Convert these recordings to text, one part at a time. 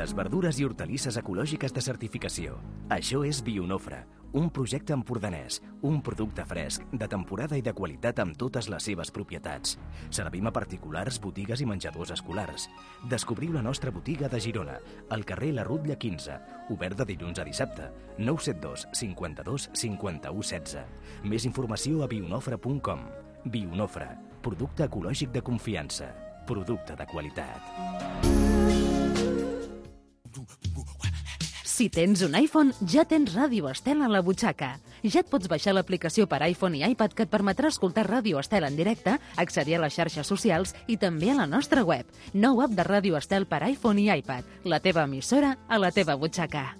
Fruites, verdures i hortalisses ecològiques de certificació. Això és Bionofre, un projecte empordanès, un producte fresc, de temporada i de qualitat amb totes les seves propietats. Servim a particulars, botigues i menjadors escolars. Descobriu la nostra botiga de Girona, al carrer La Rutlla 15, obert de dilluns a dissabte, 972 52 51 16. Més informació a bionofre.com. Bionofre, producte ecològic de confiança, producte de qualitat. Si tens un iPhone, ja tens Ràdio Estel a la butxaca. Ja et pots baixar l'aplicació per iPhone i iPad que et permetrà escoltar Ràdio Estel en directe, accedir a les xarxes socials i també a la nostra web. Nou app de Ràdio Estel per iPhone i iPad. La teva emissora a la teva butxaca.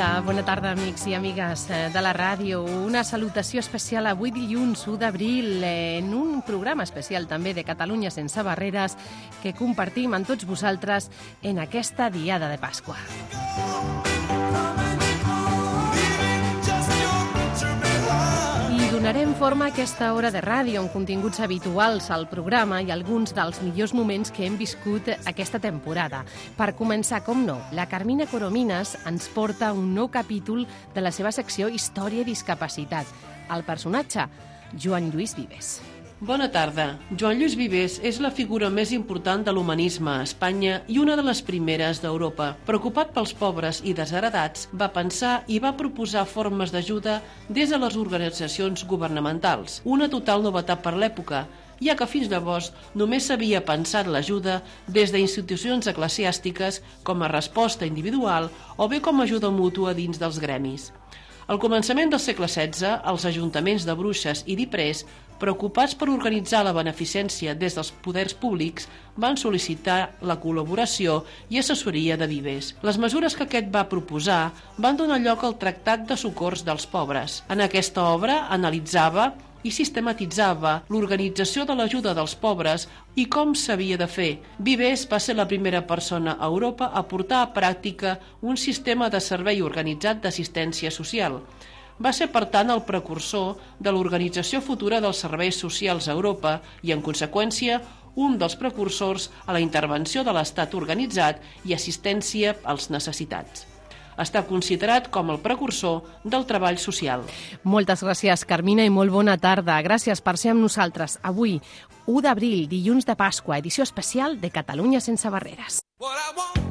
Hola, bona tarda, amics i amigues eh, de la ràdio. Una salutació especial avui dilluns 1 d'abril en un programa especial també de Catalunya sense barreres que compartim amb tots vosaltres en aquesta diada de Pasqua. I donarem forma a aquesta hora de ràdio amb continguts habituals al programa i alguns dels millors moments que hem viscut aquesta temporada. Per començar, com no, la Carmina Coromines ens porta un nou capítol de la seva secció Història i Discapacitat. El personatge, Joan Lluís Vives. Bona tarda. Joan Lluís Vives és la figura més important de l'humanisme a Espanya i una de les primeres d'Europa. Preocupat pels pobres i desheredats, va pensar i va proposar formes d'ajuda des de les organitzacions governamentals. Una total novetat per l'època, ja que fins llavors només s'havia pensat l'ajuda des d'institucions eclesiàstiques com a resposta individual o bé com a ajuda mútua dins dels gremis. Al començament del segle XVI, els ajuntaments de Bruixes i d'Iprés, preocupats per organitzar la beneficència des dels poders públics, van sol·licitar la col·laboració i assessoria de Vives. Les mesures que aquest va proposar van donar lloc al Tractat de Socors dels Pobres. En aquesta obra analitzava i sistematitzava l'organització de l'ajuda dels pobres i com s'havia de fer. Vives va ser la primera persona a Europa a portar a pràctica un sistema de servei organitzat d'assistència social. Va ser, per tant, el precursor de l'organització futura dels serveis socials a Europa i, en conseqüència, un dels precursors a la intervenció de l'Estat organitzat i assistència als necessitats està considerat com el precursor del treball social. Moltes gràcies, Carmina, i molt bona tarda. Gràcies per ser amb nosaltres avui, 1 d'abril, dilluns de Pasqua, edició especial de Catalunya sense barreres. I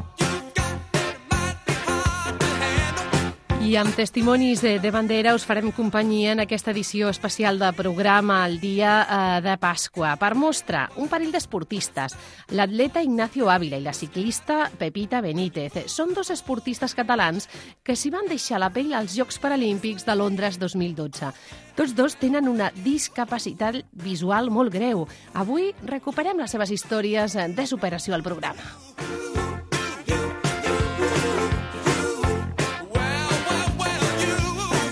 amb testimonis de, de bandera us farem companyia en aquesta edició especial de programa el dia eh, de Pasqua. Per mostra, un parell d'esportistes, l'atleta Ignacio Ávila i la ciclista Pepita Benítez. Són dos esportistes catalans que s'hi van deixar la pell als Jocs Paralímpics de Londres 2012. Tots dos tenen una discapacitat visual molt greu. Avui recuperem les seves històries de superació al programa.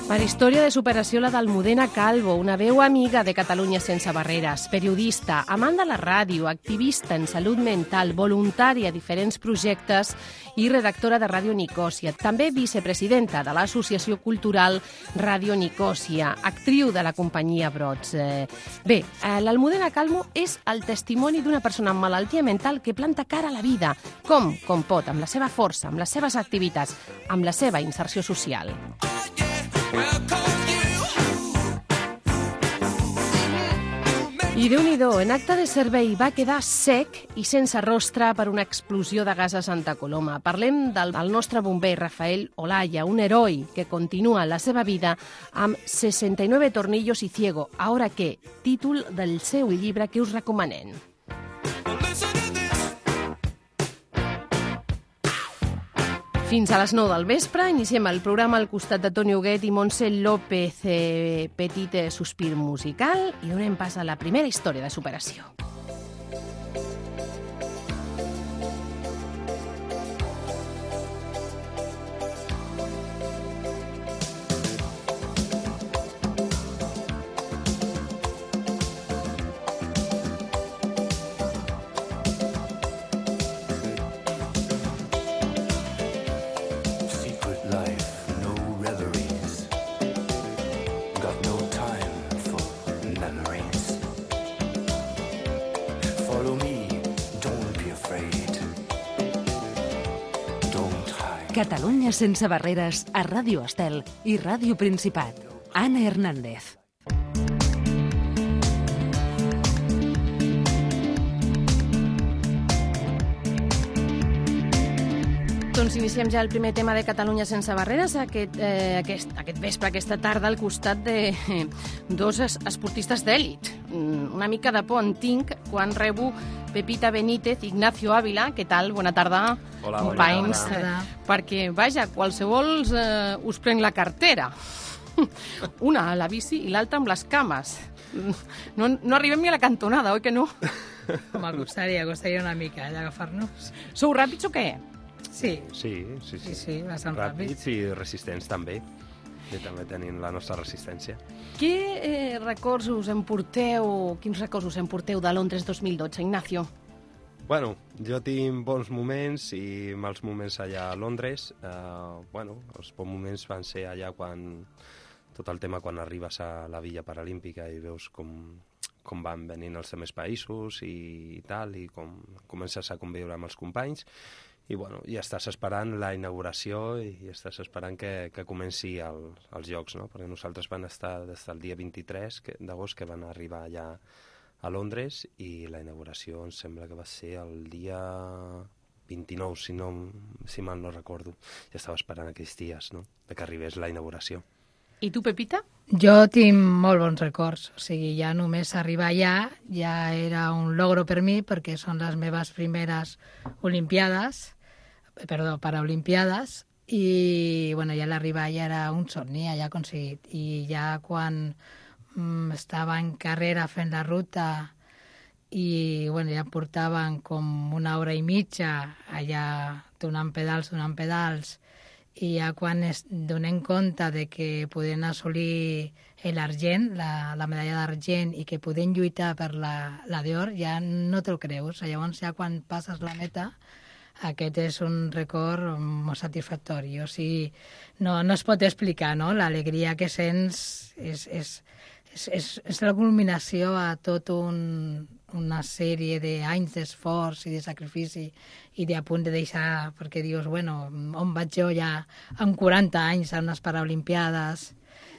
Per història de superació, la d'Almudena Calvo, una veu amiga de Catalunya sense barreres, periodista, amant de la ràdio, activista en salut mental, voluntària a diferents projectes i redactora de Ràdio Nicòsia. També vicepresidenta de l'Associació Cultural Ràdio Nicòsia, actriu de la companyia Brots. Eh, bé, eh, l'Almudena Calvo és el testimoni d'una persona amb malaltia mental que planta cara a la vida. Com? Com pot, amb la seva força, amb les seves activitats, amb la seva inserció social. I déu nhi en acte de servei va quedar sec i sense rostre per una explosió de gas a Santa Coloma. Parlem del, del nostre bomber Rafael Olaya, un heroi que continua la seva vida amb 69 tornillos i ciego. Ahora què? Títol del seu llibre que us recomanem. Fins a les 9 del vespre iniciem el programa al costat de Toni Huguet i Montse López, eh, Petit Sospir Musical, i donem pas a la primera història de superació. Catalunya sense barreres a Ràdio Estel i Ràdio Principat. Anna Hernández. Doncs iniciem ja el primer tema de Catalunya sense barreres aquest, eh, aquest, aquest vespre, aquesta tarda, al costat de eh, dos es, esportistes d'èlit. Mm, Una mica de por en tinc quan rebo Pepita Benítez, Ignacio Ávila, què tal? Bona tarda, Hola, bona tarda. Eh, Perquè, vaja, qualsevol eh, us prenc la cartera. Una a la bici i l'altra amb les cames. No, no arribem ni a la cantonada, oi que no? Home, costaria, costaria una mica eh, d'agafar-nos. Sou ràpids o què? Sí, Sí, sí, sí. sí, sí, bastant ràpid. Ràpids i resistents també. I també tenim la nostra resistència. Què eh, records us emporteu, quins records us emporteu de Londres 2012, Ignacio? Bueno, jo tinc bons moments i mals moments allà a Londres. Uh, bueno, els bons moments van ser allà quan tot el tema quan arribes a la Villa Paralímpica i veus com, com van venint els altres països i, i tal, i com comences a conviure amb els companys. I, bueno, i estàs esperant la inauguració i estàs esperant que, que comenci el, els Jocs, no? Perquè nosaltres van estar des del dia 23 que- d'agost que van arribar allà a Londres i la inauguració em sembla que va ser el dia 29, si, no, si mal no recordo. Ja estava esperant aquells dies, no?, de que arribés la inauguració. I tu, Pepita? Jo tinc molt bons records, o sigui, ja només arribar allà ja era un logro per mi perquè són les meves primeres olimpiades, perdó, paraolimpiades, i bueno, ja l'arribar ja era un somni, ja aconseguit. I ja quan mm, estava en carrera fent la ruta i bueno, ja portaven com una hora i mitja allà donant pedals, donant pedals, i ja quan es donem compte de que podem assolir l'argent, la, la medalla d'argent, i que podem lluitar per la, la d'or, ja no te'l creus. Llavors, ja quan passes la meta, aquest és un record molt satisfactori. O sigui, no, no es pot explicar, no? L'alegria que sents és, és, és, és, és la culminació a tot un, una sèrie d'anys d'esforç i de sacrifici i de a punt de deixar, perquè dius, bueno, on vaig jo ja amb 40 anys a unes Paralimpiades?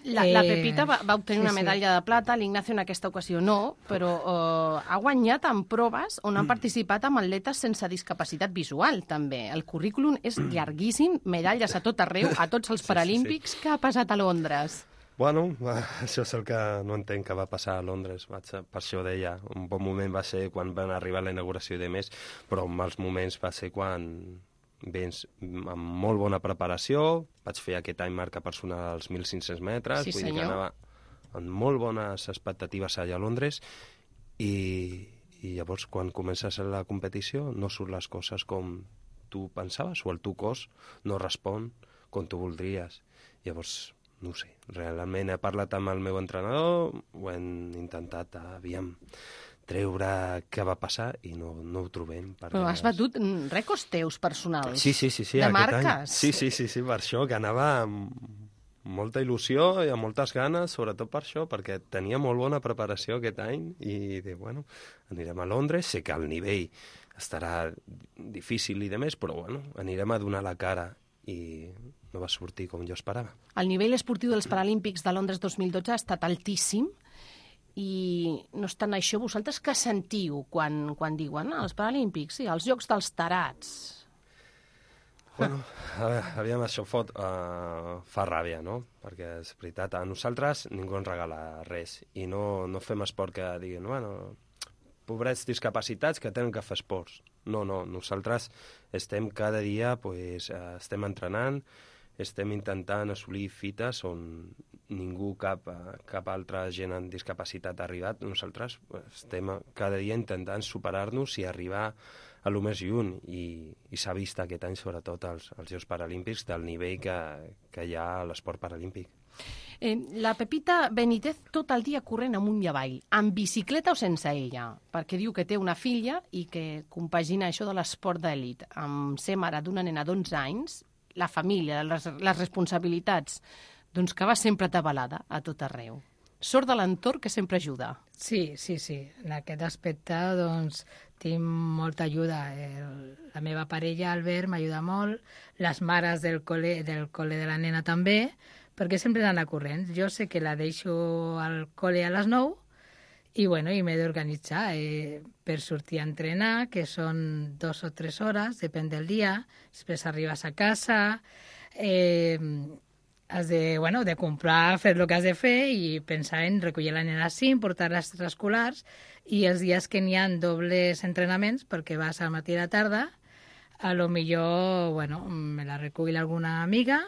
La, la Eh, Pepita va, va obtenir sí, una sí. medalla de plata, l'Ignacio en aquesta ocasió no, però eh, ha guanyat en proves on han participat amb atletes sense discapacitat visual, també. El currículum és llarguíssim, medalles a tot arreu, a tots els Sí, sí, sí. Paralímpics. Què ha passat a Londres? Bueno, això és el que no entenc que va passar a Londres. Vaig, per això deia, un bon moment va ser quan van arribar a la inauguració i de més, però en mals moments va ser quan vens amb molt bona preparació, vaig fer aquest any marca personal als 1.500 metres, Sí, vull dir que senyor. anava amb molt bones expectatives allà a Londres i, i llavors quan comences la competició no surt les coses com tu pensaves o el teu cos no respon com tu voldries. Llavors no sé. Realment he parlat amb el meu entrenador, ho hem intentat, aviam, treure què va passar i no, no ho trobem. Però has batut mm, rècords teus personals. Sí, sí, sí, sí. De marques. Any. Sí, sí, sí, sí, per això, que anava amb molta il·lusió i amb moltes ganes, sobretot per això, perquè tenia molt bona preparació aquest any i de, bueno, anirem a Londres, sé que el nivell estarà difícil i de més, però bueno, anirem a donar la cara i no va sortir com jo esperava. El nivell esportiu dels Paralímpics de Londres 2012 ha estat altíssim i no obstant això, vosaltres què sentiu quan, quan diuen ah, els Paralímpics, sí, els Jocs dels Tarats? Bueno, a veure, aviam, això fot, uh, fa ràbia, no? Perquè és veritat, a nosaltres ningú ens regala res i no, no fem esport que diguin, bueno, pobrets discapacitats que tenen que fer esports. No, no, nosaltres estem cada dia, pues, eh, estem entrenant, estem intentant assolir fites on ningú, cap, cap altra gent amb discapacitat ha arribat. Nosaltres estem cada dia intentant superar-nos i arribar a lo més lluny i, i s'ha vist aquest any sobretot als, als Jocs Paralímpics del nivell que, que hi ha a l'esport paralímpic. Eh, la Pepita Benítez tot el dia corrent amunt i avall, amb bicicleta o sense ella, perquè diu que té una filla i que compagina això de l'esport d'elit amb ser mare d'una nena d'11 anys, la família, les, les responsabilitats, doncs que va sempre atabalada a tot arreu. Sort de l'entorn que sempre ajuda. Sí, sí, sí. En aquest aspecte, doncs, tinc molta ajuda. El, la meva parella, Albert, m'ajuda molt. Les mares del col·le, del col·le de la nena també, perquè sempre han d'anar corrents. Jo sé que la deixo al col·le a les 9 i, bueno, i m'he d'organitzar eh, per sortir a entrenar, que són dos o tres hores, depèn del dia. Després arribes a casa, eh, has de, bueno, de comprar, fer el que has de fer i pensar en recollir la nena a 5, portar-la als i els dies que n'hi ha dobles entrenaments, perquè vas al matí i a la tarda, a lo millor, bueno, me la recull alguna amiga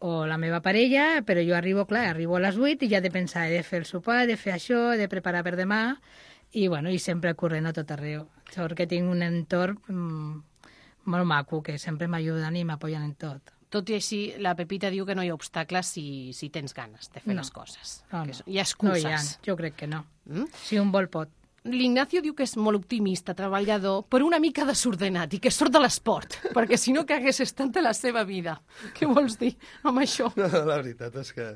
o la meva parella, però jo arribo, clar, arribo a les 8 i ja he de pensar, he de fer el sopar, he de fer això, he de preparar per demà, i, bueno, i sempre corrent a tot arreu. Sort que tinc un entorn mm, molt maco, que sempre m'ajuden i m'apoyen en tot. Tot i així, la Pepita diu que no hi ha obstacles si, si tens ganes de fer No. les coses. No, que no. és- Hi ha No hi ha, excuses. jo crec que no. Mm? Si un vol, pot. L'Ignacio diu que és molt optimista, treballador, però una mica desordenat i que sort de l'esport, perquè si no que hagués estat de la seva vida. Què vols dir amb això? No, la veritat és que,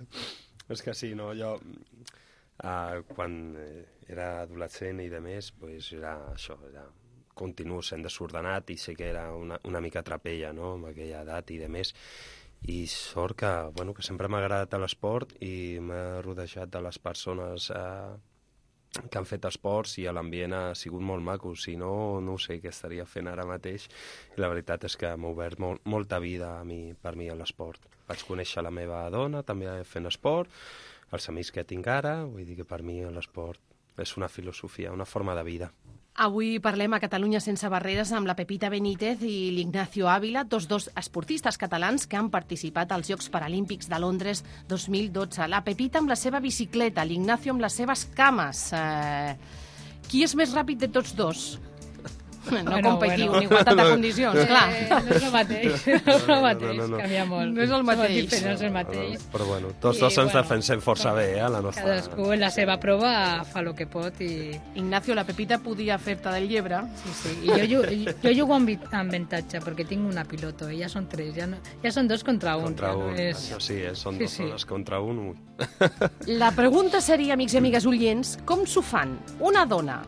és que sí, no, jo uh, quan era adolescent i de més, pues era això, era, continuo sent desordenat i sé que era una, una mica trapella, no?, amb aquella edat i de més, i sort que, bueno, que sempre m'ha agradat l'esport i m'he rodejat de les persones eh, que han fet esports i l'ambient ha sigut molt maco, si no, no sé què estaria fent ara mateix. I la veritat és que m'ha obert molt, molta vida a mi, per mi a l'esport. Vaig conèixer la meva dona també fent esport, els amics que tinc ara, vull dir que per mi l'esport és una filosofia, una forma de vida. Avui parlem a Catalunya sense barreres amb la Pepita Benítez i l'Ignacio Ávila, tots dos esportistes catalans que han participat als Jocs Paralímpics de Londres 2012. La Pepita amb la seva bicicleta, l'Ignacio amb les seves cames. Eh, qui és més ràpid de tots dos? No Bueno, competiu, bueno. en igualtat de condicions, clar. Eh, no és el mateix, no és el mateix, no, no. canvia molt. No és el mateix. diferents, No és el mateix. Però bueno, tots dos ens bueno, defensem força bé, eh, la nostra... Cadascú en la seva prova fa el que pot i... Ignacio, la Pepita podia fer-te del llebre. Sí, sí. I jo, jugo, jo jugo amb, amb avantatge perquè tinc una piloto, ella són tres, ja, no, ja són dos contra un. Contra ja no un, és... això sí, eh, són Sí, dues sí. dones contra un. ui. La pregunta seria, amics i amigues oients, com s'ho fan una dona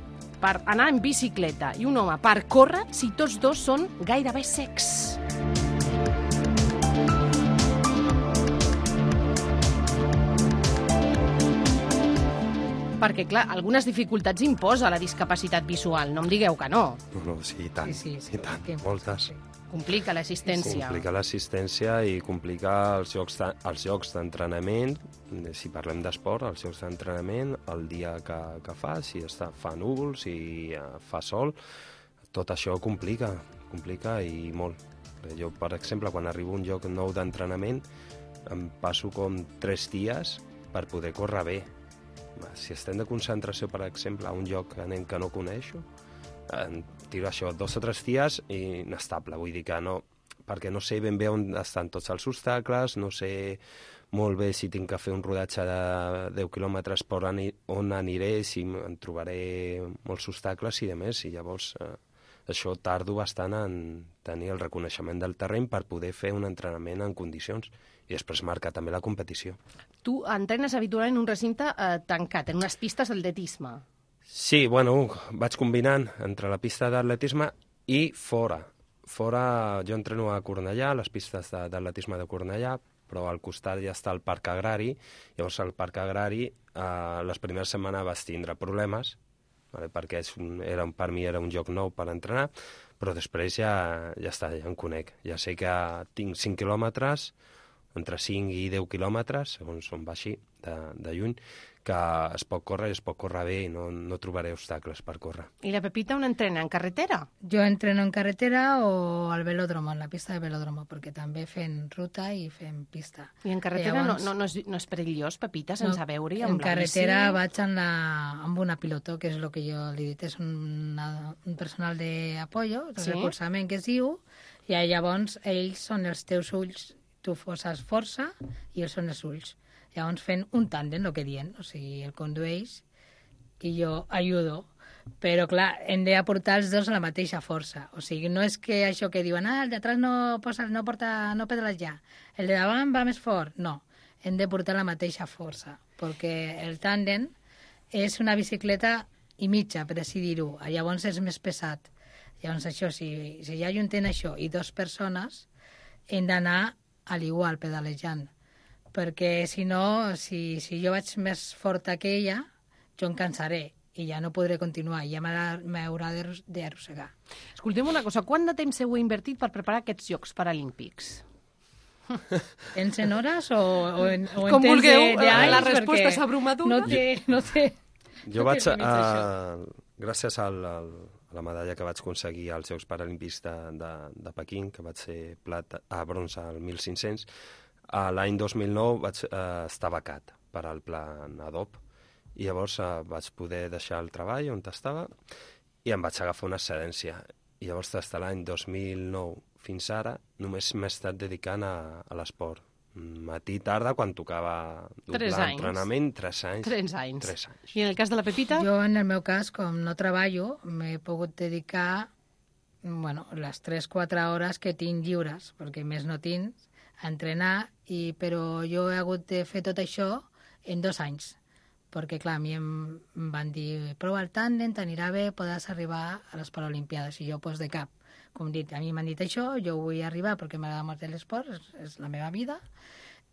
per anar en bicicleta i un home per córrer si tots dos són gairebé secs? Perquè, clar, algunes dificultats imposa la discapacitat visual, no em digueu que no. No, no, sí, i tant, Sí, sí, sí, i tant, sí. Complica l'assistència. Complica l'assistència i complica els jocs, de, els jocs d'entrenament, si parlem d'esport, els jocs d'entrenament, el dia que, que fa, si està, fa núvols, si eh, fa sol, tot això complica, complica i molt. Jo, per exemple, quan arribo a un lloc nou d'entrenament, em passo com tres dies per poder córrer bé. Si estem de concentració, per exemple, a un lloc que anem que no coneixo, em tiro això dos o tres dies i inestable, vull dir que no, perquè no sé ben bé on estan tots els obstacles, no sé molt bé si tinc que fer un rodatge de 10 quilòmetres per on, on aniré, si em trobaré molts obstacles i de més, i llavors eh, això tardo bastant en tenir el reconeixement del terreny per poder fer un entrenament en condicions i després marca també la competició. Tu entrenes habitualment en un recinte eh, tancat, en unes pistes d'atletisme. Sí, bueno, vaig combinant entre la pista d'atletisme i fora. Fora jo entreno a Cornellà, les pistes de- d'atletisme de Cornellà, però al costat ja està el Parc Agrari. Llavors, al Parc Agrari, eh, les primeres setmanes vaig tindre problemes, vale, perquè és un, era, un- per mi era un joc nou per entrenar, però després ja, ja està, ja em conec. Ja sé que tinc 5 quilòmetres, entre 5 i 10 quilòmetres, segons on va de, de lluny, que es pot córrer i es pot córrer bé i no, no trobaré obstacles per córrer. I la Pepita on entrena? En carretera? Yo entreno en carretera o al velódromo, en la pista de velódromo, perquè també fem ruta i fem pista. I en carretera Llavors- no, no, no, és, no és perillós, Pepita, sense No, veure-hi En carretera bici? vaig amb, la, amb una pilotó, que és el que jo li he dit, és una, un personal d'apoyo, de Sí. recolzament que es diu, i llavors ells són els teus ulls, tu poses força i ells són els ulls. Llavors fent un tàndem, el que dient, o sigui, el condueix i jo ajudo. Però, clar, hem d'aportar els dos la mateixa força. O sigui, no és que això que diuen, ah, el d'atrás no, posa, no, porta, no pedales ja, el de davant va més fort. No, hem de portar la mateixa força, perquè el tàndem és una bicicleta i mitja, per així dir-ho. Llavors és més pesat. Llavors això, si, si ja juntem això i dues persones, hem d'anar a l'igual, pedalejant. Perquè si no, si, si jo vaig més forta que ella, jo em cansaré i ja no podré continuar, ja m'ha- m'haurà d'arros- d'arrossegar. Escoltem una cosa, quant de temps heu invertit per preparar aquests Jocs Paralímpics? En hores o, o en, o en Com temps vulgueu, de, de eh, la anys? resposta és abrumadora. No té, no té, Jo no vaig, això. a, gràcies al, al, a la medalla que vaig aconseguir als Jocs Paralímpics de, de, de Pequín, que vaig ser plata, a bronze al 1500, a l'any 2009 vaig eh, estar becat per al plan ADOP i llavors eh, vaig poder deixar el treball on estava i em vaig agafar una excedència. I llavors, des de l'any 2009 fins ara, només m'he estat dedicant a, a l'esport. Matí, tarda, quan tocava Tres doblar anys. entrenament, tres anys. Tres anys. Tres anys. I en el cas de la Pepita? Jo, en el meu cas, com no treballo, m'he pogut dedicar bueno, les 3-4 hores que tinc lliures, perquè més no tinc, a entrenar, i, però jo he hagut de fer tot això en dos anys. Perquè, clar, a mi em, em van dir prova el tàndem, t'anirà bé, podràs arribar a les Paralimpiades. I jo, pues, de cap. Com dit, a mi m'han dit això, jo vull arribar perquè m'agrada molt l'esport, és, és la meva vida,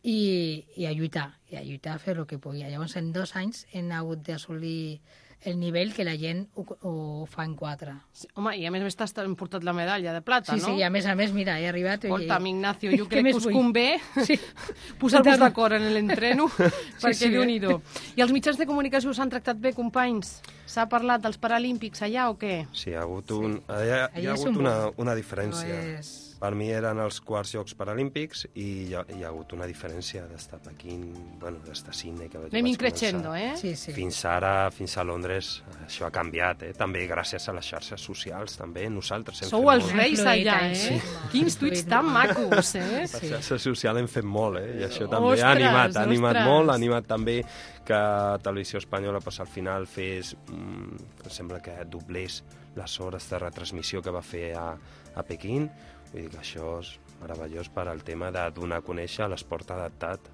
i, i a lluitar, i a lluitar a fer el que pugui. Llavors, en dos anys hem hagut d'assolir el nivell que la gent ho, ho fa en quatre. Sí, home, i a més a més t'has portat la medalla de plata, Sí, no? sí, i a més a més, mira, he arribat... i- Escolta'm, Ignacio, jo crec que us vull? convé Sí. posar-vos d'acord en l'entreno, perquè sí, eh? déu-n'hi-do. I els mitjans de comunicació us han tractat bé, companys? S'ha parlat dels Paralímpics allà o què? Sí, hi ha hagut, un, hi ha, hi ha Allà hagut un una, una diferència. No és- Per mi eren els quarts Jocs Paralímpics i hi ha, hi ha hagut una diferència d'estar a Pequín, bueno, d'estar a Sydney, que vaig, Anem vaig començar. eh? Sí, sí. Fins ara, fins a Londres, això ha canviat, eh? També gràcies a les xarxes socials, també nosaltres hem Sou fet els molt. reis allà, eh? Sí. Quins tuits tan macos, eh? Les xarxes socials hem fet molt, eh? I això també Ostres, ha animat, ha animat ostres. molt, ha animat també que Televisió Espanyola pues, al final fes, mm, em sembla que doblés les hores de retransmissió que va fer a, a Pequín. Vull dir que això és meravellós per al tema de donar a conèixer l'esport adaptat.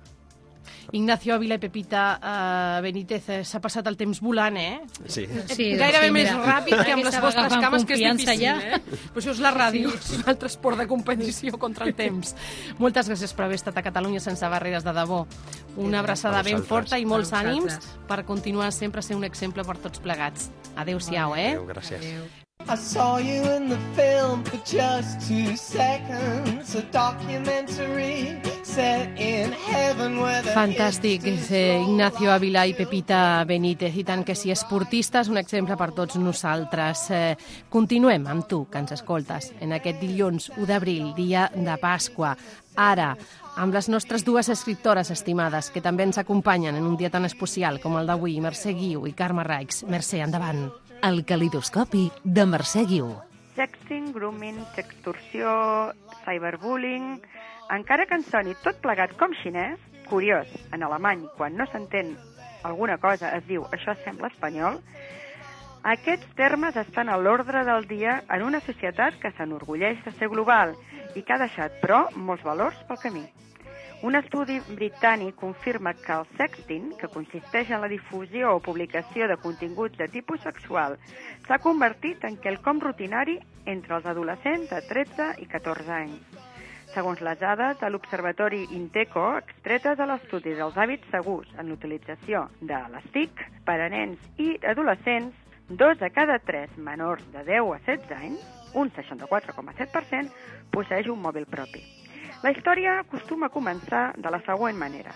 Ignacio Ávila i Pepita uh, Benítez, eh, s'ha passat el temps volant, eh? Sí. Sí, Gairebé sí, més mira, ràpid que amb les vostres cames, que és difícil, ja. eh? Però això és la ràdio, és un altre esport de competició contra el temps. Moltes gràcies per haver estat a Catalunya sense barreres de debò. Una abraçada A ben forta i molts ànims per continuar sempre a ser un exemple per tots plegats. Adéu-siau, eh? Adéu, gràcies. Adéu. I saw you in the film for just two seconds. A documentary set in heaven where the Fantàstic, eh, Ignacio Ávila i Pepita Benítez. I tant que sí, esportistes, un exemple per tots nosaltres. Eh, continuem amb tu, que ens escoltes, en aquest dilluns 1 d'abril, dia de Pasqua. Ara, amb les nostres dues escriptores estimades, que també ens acompanyen en un dia tan especial com el d'avui, Mercè Guiu i Carme Raix. Mercè, endavant. El calidoscopi de Mercè Guiu. sexting, grooming, sextorsió, cyberbullying... Encara que ens soni tot plegat com xinès, curiós, en alemany, quan no s'entén alguna cosa, es diu això sembla espanyol, aquests termes estan a l'ordre del dia en una societat que s'enorgulleix de ser global i que ha deixat, però, molts valors pel camí. Un estudi britànic confirma que el sexting, que consisteix en la difusió o publicació de continguts de tipus sexual, s'ha convertit en quelcom rutinari entre els adolescents de 13 i 14 anys. Segons les dades de l'Observatori Inteco, extretes de l'estudi dels hàbits segurs en l'utilització de les TIC per a nens i adolescents, dos de cada tres menors de 10 a 16 anys, un 64,7%, posseix un mòbil propi. La història acostuma a començar de la següent manera.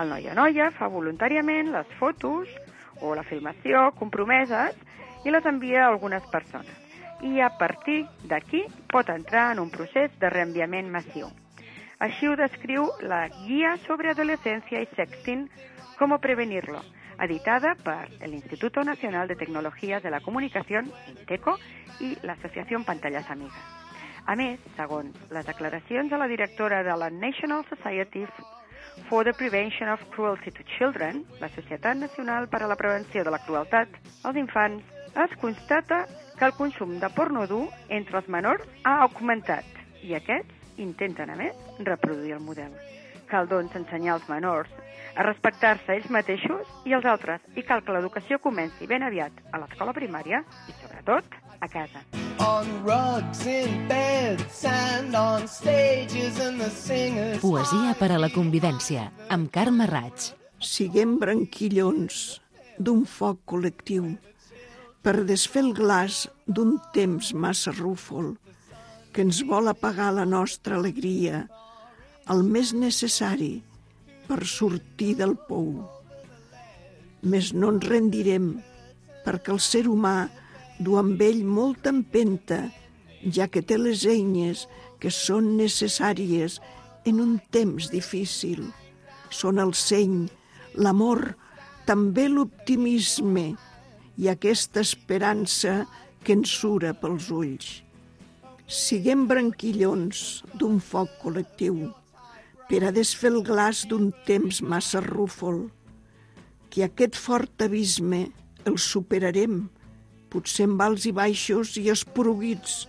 El noi o noia fa voluntàriament les fotos o la filmació compromeses i les envia a algunes persones. I a partir d'aquí pot entrar en un procés de reenviament massiu. Així ho descriu la Guia sobre Adolescència i Sexting, com prevenir-lo, editada per l'Instituto Nacional de Tecnologías de la Comunicación, INTECO, i l'Associació Pantalles Amigues. A més, segons les declaracions de la directora de la National Society for the Prevention of Cruelty to Children, la Societat Nacional per a la Prevenció de la Crueltat als Infants, es constata que el consum de porno dur entre els menors ha augmentat i aquests intenten, a més, reproduir el model. Cal, doncs, ensenyar als menors a respectar-se ells mateixos i els altres i cal que l'educació comenci ben aviat a l'escola primària i, sobretot, a casa. On rugs, in beds, and on stages, and the singers. Poesia per a la convivència, amb Carme Raig. Siguem branquillons d'un foc col·lectiu per desfer el glaç d'un temps massa rúfol que ens vol apagar la nostra alegria, el més necessari per sortir del pou. Més no ens rendirem perquè el ser humà du amb ell molta empenta, ja que té les eines que són necessàries en un temps difícil. Són el seny, l'amor, també l'optimisme i aquesta esperança que ens sura pels ulls. Siguem branquillons d'un foc col·lectiu per a desfer el glaç d'un temps massa rúfol, que aquest fort abisme el superarem, potser amb alts i baixos i esporuguits,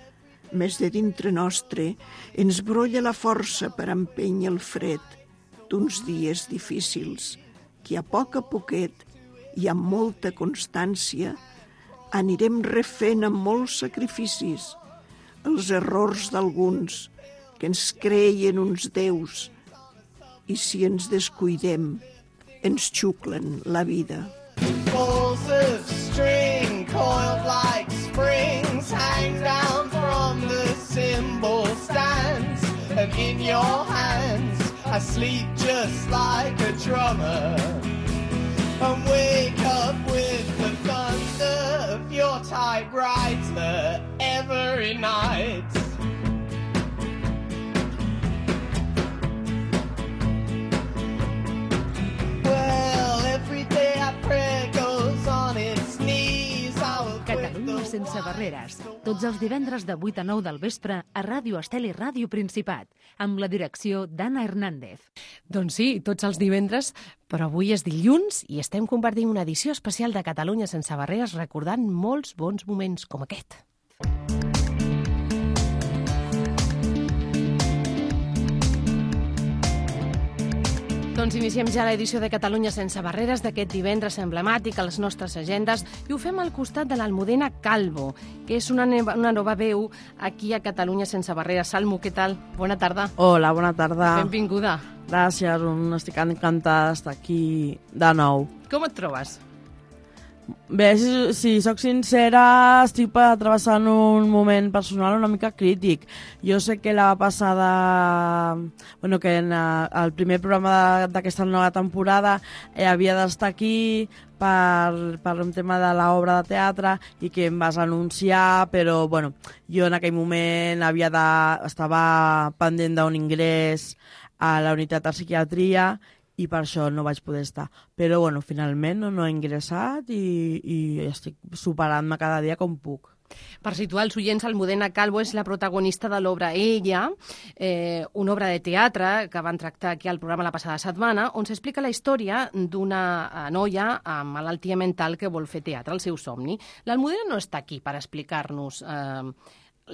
més de dintre nostre ens brolla la força per empènyer el fred d'uns dies difícils, que a poc a poquet i amb molta constància anirem refent amb molts sacrificis els errors d'alguns que ens creien uns déus i si ens descuidem ens xuclen la vida. Balls of coiled like springs hang down from the cymbal stands, and in your hands I sleep just like a drummer, and wake up with the thunder of your typewriter every night. Sense barreres. Tots els divendres de 8 a 9 del vespre a Ràdio Estel i Ràdio Principat, amb la direcció d'Anna Hernández. Doncs sí, tots els divendres, però avui és dilluns i estem compartint una edició especial de Catalunya sense barreres recordant molts bons moments com aquest. Doncs iniciem ja l'edició de Catalunya sense barreres d'aquest divendres emblemàtic a les nostres agendes i ho fem al costat de l'Almudena Calvo, que és una, neva, una nova veu aquí a Catalunya sense barreres. Salmo, què tal? Bona tarda. Hola, bona tarda. Benvinguda. Gràcies, estic encantada d'estar aquí de nou. Com et trobes? Bé, si, si sóc sincera, estic travessant un moment personal una mica crític. Jo sé que la passada... Bueno, que en eh, el primer programa d'aquesta nova temporada eh, havia d'estar aquí per, per un tema de l'obra de teatre i que em vas anunciar, però bueno, jo en aquell moment havia de, estava pendent d'un ingrés a la unitat de psiquiatria i per això no vaig poder estar. Però, bueno, finalment no, no he ingressat i, i estic superant-me cada dia com puc. Per situar els oients, Almudena Calvo és la protagonista de l'obra Ella, eh, una obra de teatre que van tractar aquí al programa la passada setmana, on s'explica la història d'una eh, noia amb malaltia mental que vol fer teatre, el seu somni. L'Almudena no està aquí per explicar-nos eh,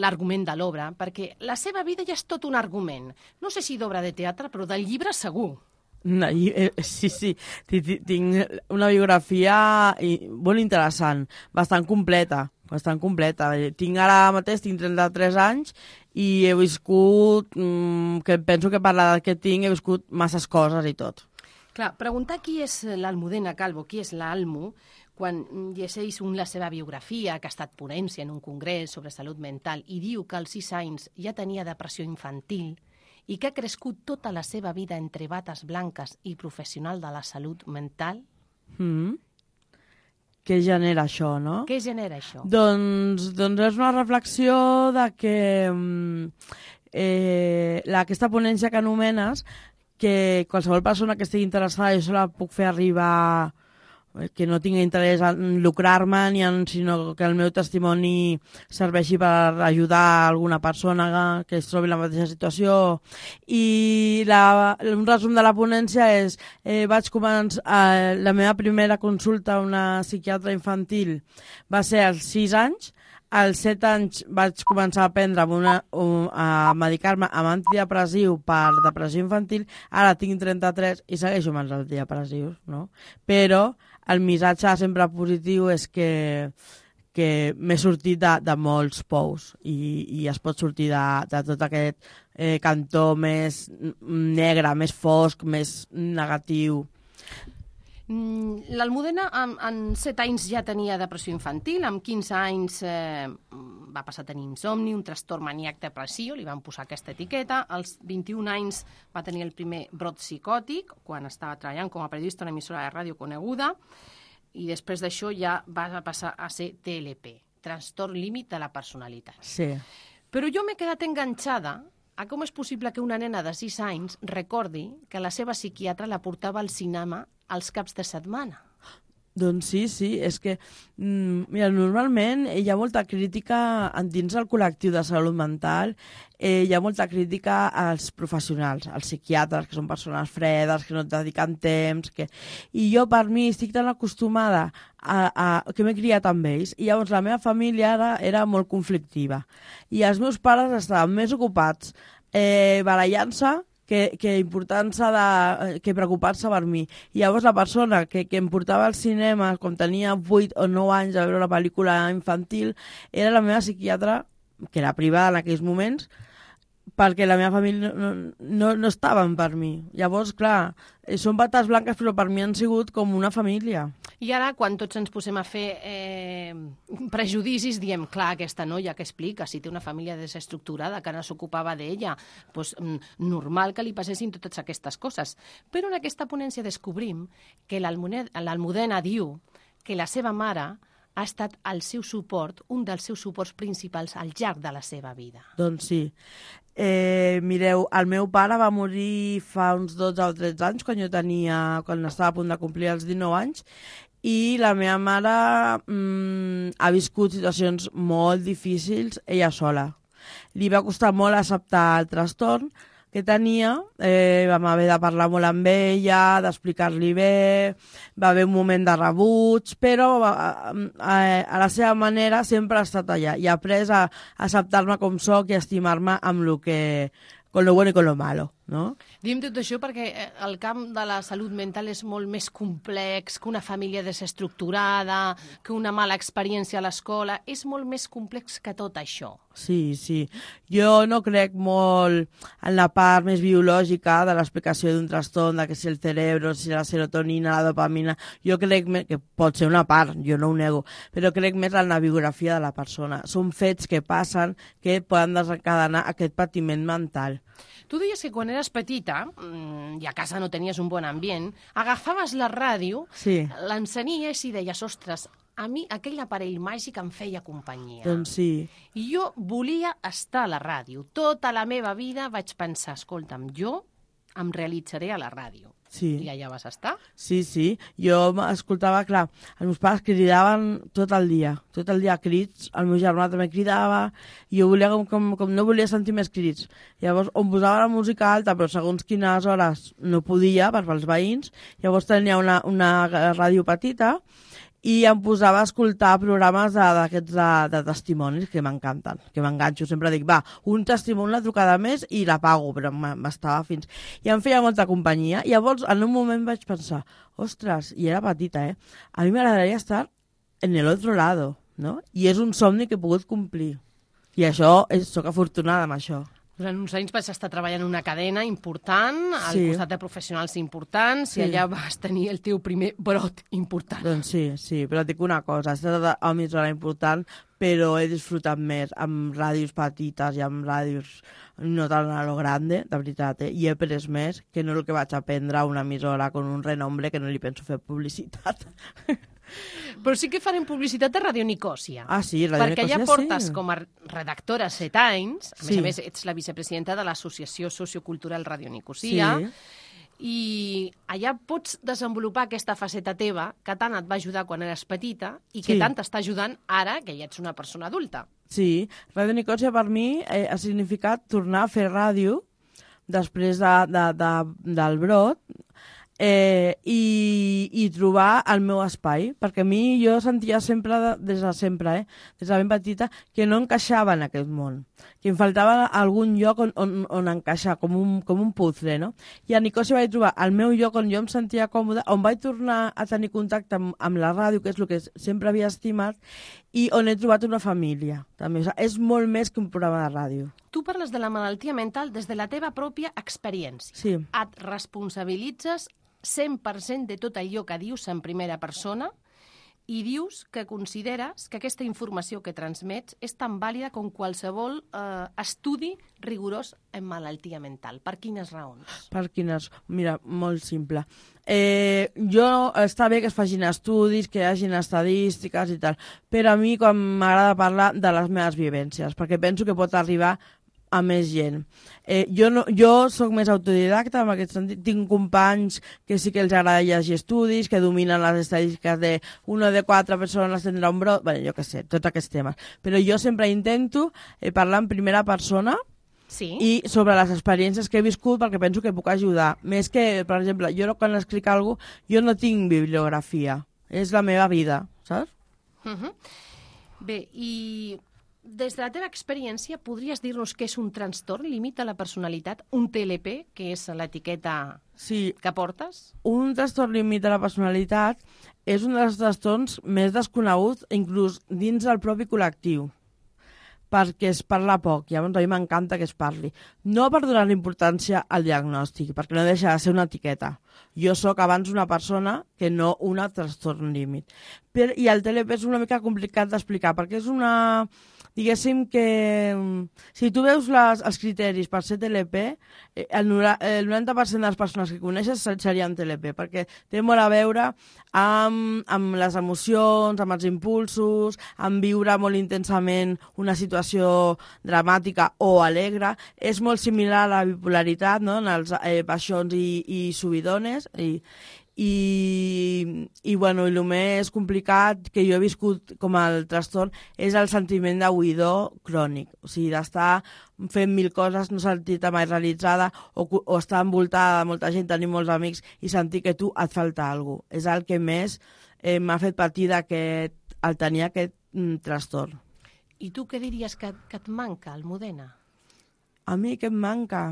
l'argument de l'obra, perquè la seva vida ja és tot un argument. No sé si d'obra de teatre, però del llibre segur. I, eh, sí, sí, Ti- ti- tinc una biografia molt interessant, bastant completa, bastant completa. Tinc ara mateix, tinc 33 anys i he viscut, mm, que penso que per l'edat que tinc he viscut masses coses i tot. Clar, preguntar qui és l'Almudena Calvo, qui és l'Almo, quan llegeix un la seva biografia, que ha estat ponència en un congrés sobre salut mental, i diu que als sis anys ja tenia depressió infantil i que ha crescut tota la seva vida entre bates blanques i professional de la salut mental, Mm. Què genera això, no? què genera això? Doncs, doncs és una reflexió de que mm, eh, la, aquesta ponència que anomenes, que qualsevol persona que estigui interessada, jo se la puc fer arribar que no tingui interès en lucrar-me, ni en, sinó que el meu testimoni serveixi per ajudar alguna persona que es trobi en la mateixa situació. I la, un resum de la ponència és eh, vaig començar, eh, la meva primera consulta a una psiquiatra infantil va ser als 6 anys, als 7 anys vaig començar a prendre una, un, a medicar-me amb antidepressiu per depressió infantil, ara tinc 33 i segueixo amb els antidepressius, no? Però el missatge sempre positiu és que, que m'he sortit de, de molts pous i, i es pot sortir de, de tot aquest eh, cantó més negre, més fosc, més negatiu. Mm, L'Almudena en, en 7 anys ja tenia depressió infantil, amb 15 anys eh, va passar a tenir insomni, un trastorn maníac depressiu, li van posar aquesta etiqueta. Als 21 anys va tenir el primer brot psicòtic, quan estava treballant com a periodista en una emissora de ràdio coneguda, i després d'això ja va passar a ser TLP, trastorn límit de la personalitat. Sí. Però jo m'he quedat enganxada a com és possible que una nena de 6 anys recordi que la seva psiquiatra la portava al cinema als caps de setmana. Doncs sí, sí, és que, mm, mira, normalment hi ha molta crítica dins el col·lectiu de salut mental, eh, hi ha molta crítica als professionals, als psiquiatres, que són persones fredes, que no et dediquen temps, que... i jo per mi estic tan acostumada a, a, que m'he criat amb ells, i llavors la meva família ara era molt conflictiva, i els meus pares estaven més ocupats eh, barallant-se que, que important-se de, eh, que preocupar-se per mi. I llavors la persona que, que em portava al cinema quan tenia 8 o 9 anys a veure una pel·lícula infantil era la meva psiquiatra, que era privada en aquells moments, perquè la meva família no, no, no estaven per mi. Llavors, clar, eh, són bates blanques, però per mi han sigut com una família. I ara, quan tots ens posem a fer eh, prejudicis, diem, clar, aquesta noia que explica, si té una família desestructurada que no s'ocupava d'ella, doncs, normal que li passessin totes aquestes coses. Però en aquesta ponència descobrim que l'Almudena diu que la seva mare ha estat el seu suport, un dels seus suports principals al llarg de la seva vida. Doncs sí. Eh, mireu, el meu pare va morir fa uns 12 o 13 anys, quan jo tenia, quan estava a punt de complir els 19 anys, i la meva mare mm, ha viscut situacions molt difícils ella sola. Li va costar molt acceptar el trastorn que tenia, eh, vam haver de parlar molt amb ella, d'explicar-li bé, va haver un moment de rebuig, però va, a, a la seva manera sempre ha estat allà i ha après a, a acceptar-me com sóc i a estimar-me amb lo que, con lo bueno y con lo malo, no? Diem tot això perquè eh, el camp de la salut mental és molt més complex que una família desestructurada, que una mala experiència a l'escola. És molt més complex que tot això. Sí, sí. Jo no crec molt en la part més biològica de l'explicació d'un trastorn, de que si el cerebro, si la serotonina, la dopamina... Jo crec que pot ser una part, jo no ho nego, però crec més en la biografia de la persona. Són fets que passen que poden desencadenar aquest patiment mental. Tu deies que quan eres petita mm, i a casa no tenies un bon ambient, agafaves la ràdio, Sí. l'encenies i deies, ostres, a mi aquell aparell màgic em feia companyia. Doncs sí. I jo volia estar a la ràdio. Tota la meva vida vaig pensar, escolta'm, jo em realitzaré a la ràdio. Sí. I allà vas estar? Sí, sí. Jo escoltava, clar, els meus pares cridaven tot el dia, tot el dia crits, el meu germà també cridava, i jo volia com, com, com no volia sentir més crits. Llavors, on posava la música alta, però segons quines hores no podia, per pels veïns, llavors tenia una, una ràdio petita, i em posava a escoltar programes d'aquests de, de, testimonis que m'encanten, que m'enganxo. Sempre dic, va, un testimoni, una trucada més i la pago, però m'estava fins... I em feia molta companyia. I llavors, en un moment vaig pensar, ostres, i era petita, eh? A mi m'agradaria estar en el otro lado, no? I és un somni que he pogut complir. I això, és, sóc afortunada amb això. Durant uns anys vas estar treballant en una cadena important, al Sí. costat de professionals importants, Sí. i allà vas tenir el teu primer brot important. Doncs sí, sí, però et dic una cosa, he estat a important, però he disfrutat més amb ràdios petites i amb ràdios no tan a lo grande, de veritat, eh? i he après més que no el que vaig aprendre a una emissora con un renombre que no li penso fer publicitat. Però sí que farem publicitat a Radio Nicòsia. Ah, sí, Radio Perquè ja Nicòsia, portes sí. com a redactora set anys, a més Sí. a més ets la vicepresidenta de l'Associació Sociocultural Radio Nicosia, Sí. i allà pots desenvolupar aquesta faceta teva que tant et va ajudar quan eres petita i que Sí. tant t'està ajudant ara que ja ets una persona adulta. Sí, Ràdio Nicòsia per mi eh, ha significat tornar a fer ràdio després de, de, de, del brot eh, i, i trobar el meu espai, perquè a mi jo sentia sempre, de, des de sempre, eh, des de ben petita, que no encaixava en aquest món, que em faltava algun lloc on, on, on encaixar, com un, com un puzzle, no? I a Nicòsia vaig trobar el meu lloc on jo em sentia còmoda, on vaig tornar a tenir contacte amb, amb la ràdio, que és el que sempre havia estimat, i on he trobat una família. També. O sigui, és molt més que un programa de ràdio. Tu parles de la malaltia mental des de la teva pròpia experiència. Sí. Et responsabilitzes 100% de tot allò que dius en primera persona i dius que consideres que aquesta informació que transmets és tan vàlida com qualsevol eh, estudi rigorós en malaltia mental. Per quines raons? Per quines? Mira, molt simple. Eh, jo, està bé que es facin estudis, que hi hagin estadístiques i tal, però a mi quan m'agrada parlar de les meves vivències, perquè penso que pot arribar a més gent. Eh, jo, no, jo sóc més autodidacta en aquest sentit. Tinc companys que sí que els agrada llegir estudis, que dominen les estadístiques de una de quatre persones tindrà un brot, bueno, jo què sé, tots aquests temes. Però jo sempre intento eh, parlar en primera persona Sí. i sobre les experiències que he viscut perquè penso que puc ajudar. Més que, per exemple, jo quan escric alguna cosa, jo no tinc bibliografia. És la meva vida, saps? Uh -huh. Bé, i des de la teva experiència, podries dir-nos què és un trastorn límit a la personalitat, un TLP, que és l'etiqueta sí. que portes? Un trastorn límit de la personalitat és un dels trastorns més desconeguts inclús dins del propi col·lectiu perquè es parla poc, llavors a mi m'encanta que es parli. No per donar importància al diagnòstic, perquè no deixa de ser una etiqueta. Jo sóc abans una persona que no una trastorn límit. Per, I el TLP és una mica complicat d'explicar, perquè és una... Diguéssim que mm, si tu veus les, els criteris per ser TLP, eh, el, el 90% de les persones que coneixes se- serien TLP, perquè té molt a veure amb, amb les emocions, amb els impulsos, amb viure molt intensament una situació dramàtica o alegre. És molt similar a la bipolaritat, no?, en els eh, baixons i, i subidones, i, i, i, bueno, i el més complicat que jo he viscut com el trastorn és el sentiment de buidor crònic, o sigui, d'estar fent mil coses, no sentir-te mai realitzada o, o estar envoltada de molta gent, tenir molts amics i sentir que tu et falta alguna cosa. És el que més eh, m'ha fet patir d'aquest, el tenir aquest mm, trastorn. I tu què diries que, que et manca, Almudena? A mi què em manca?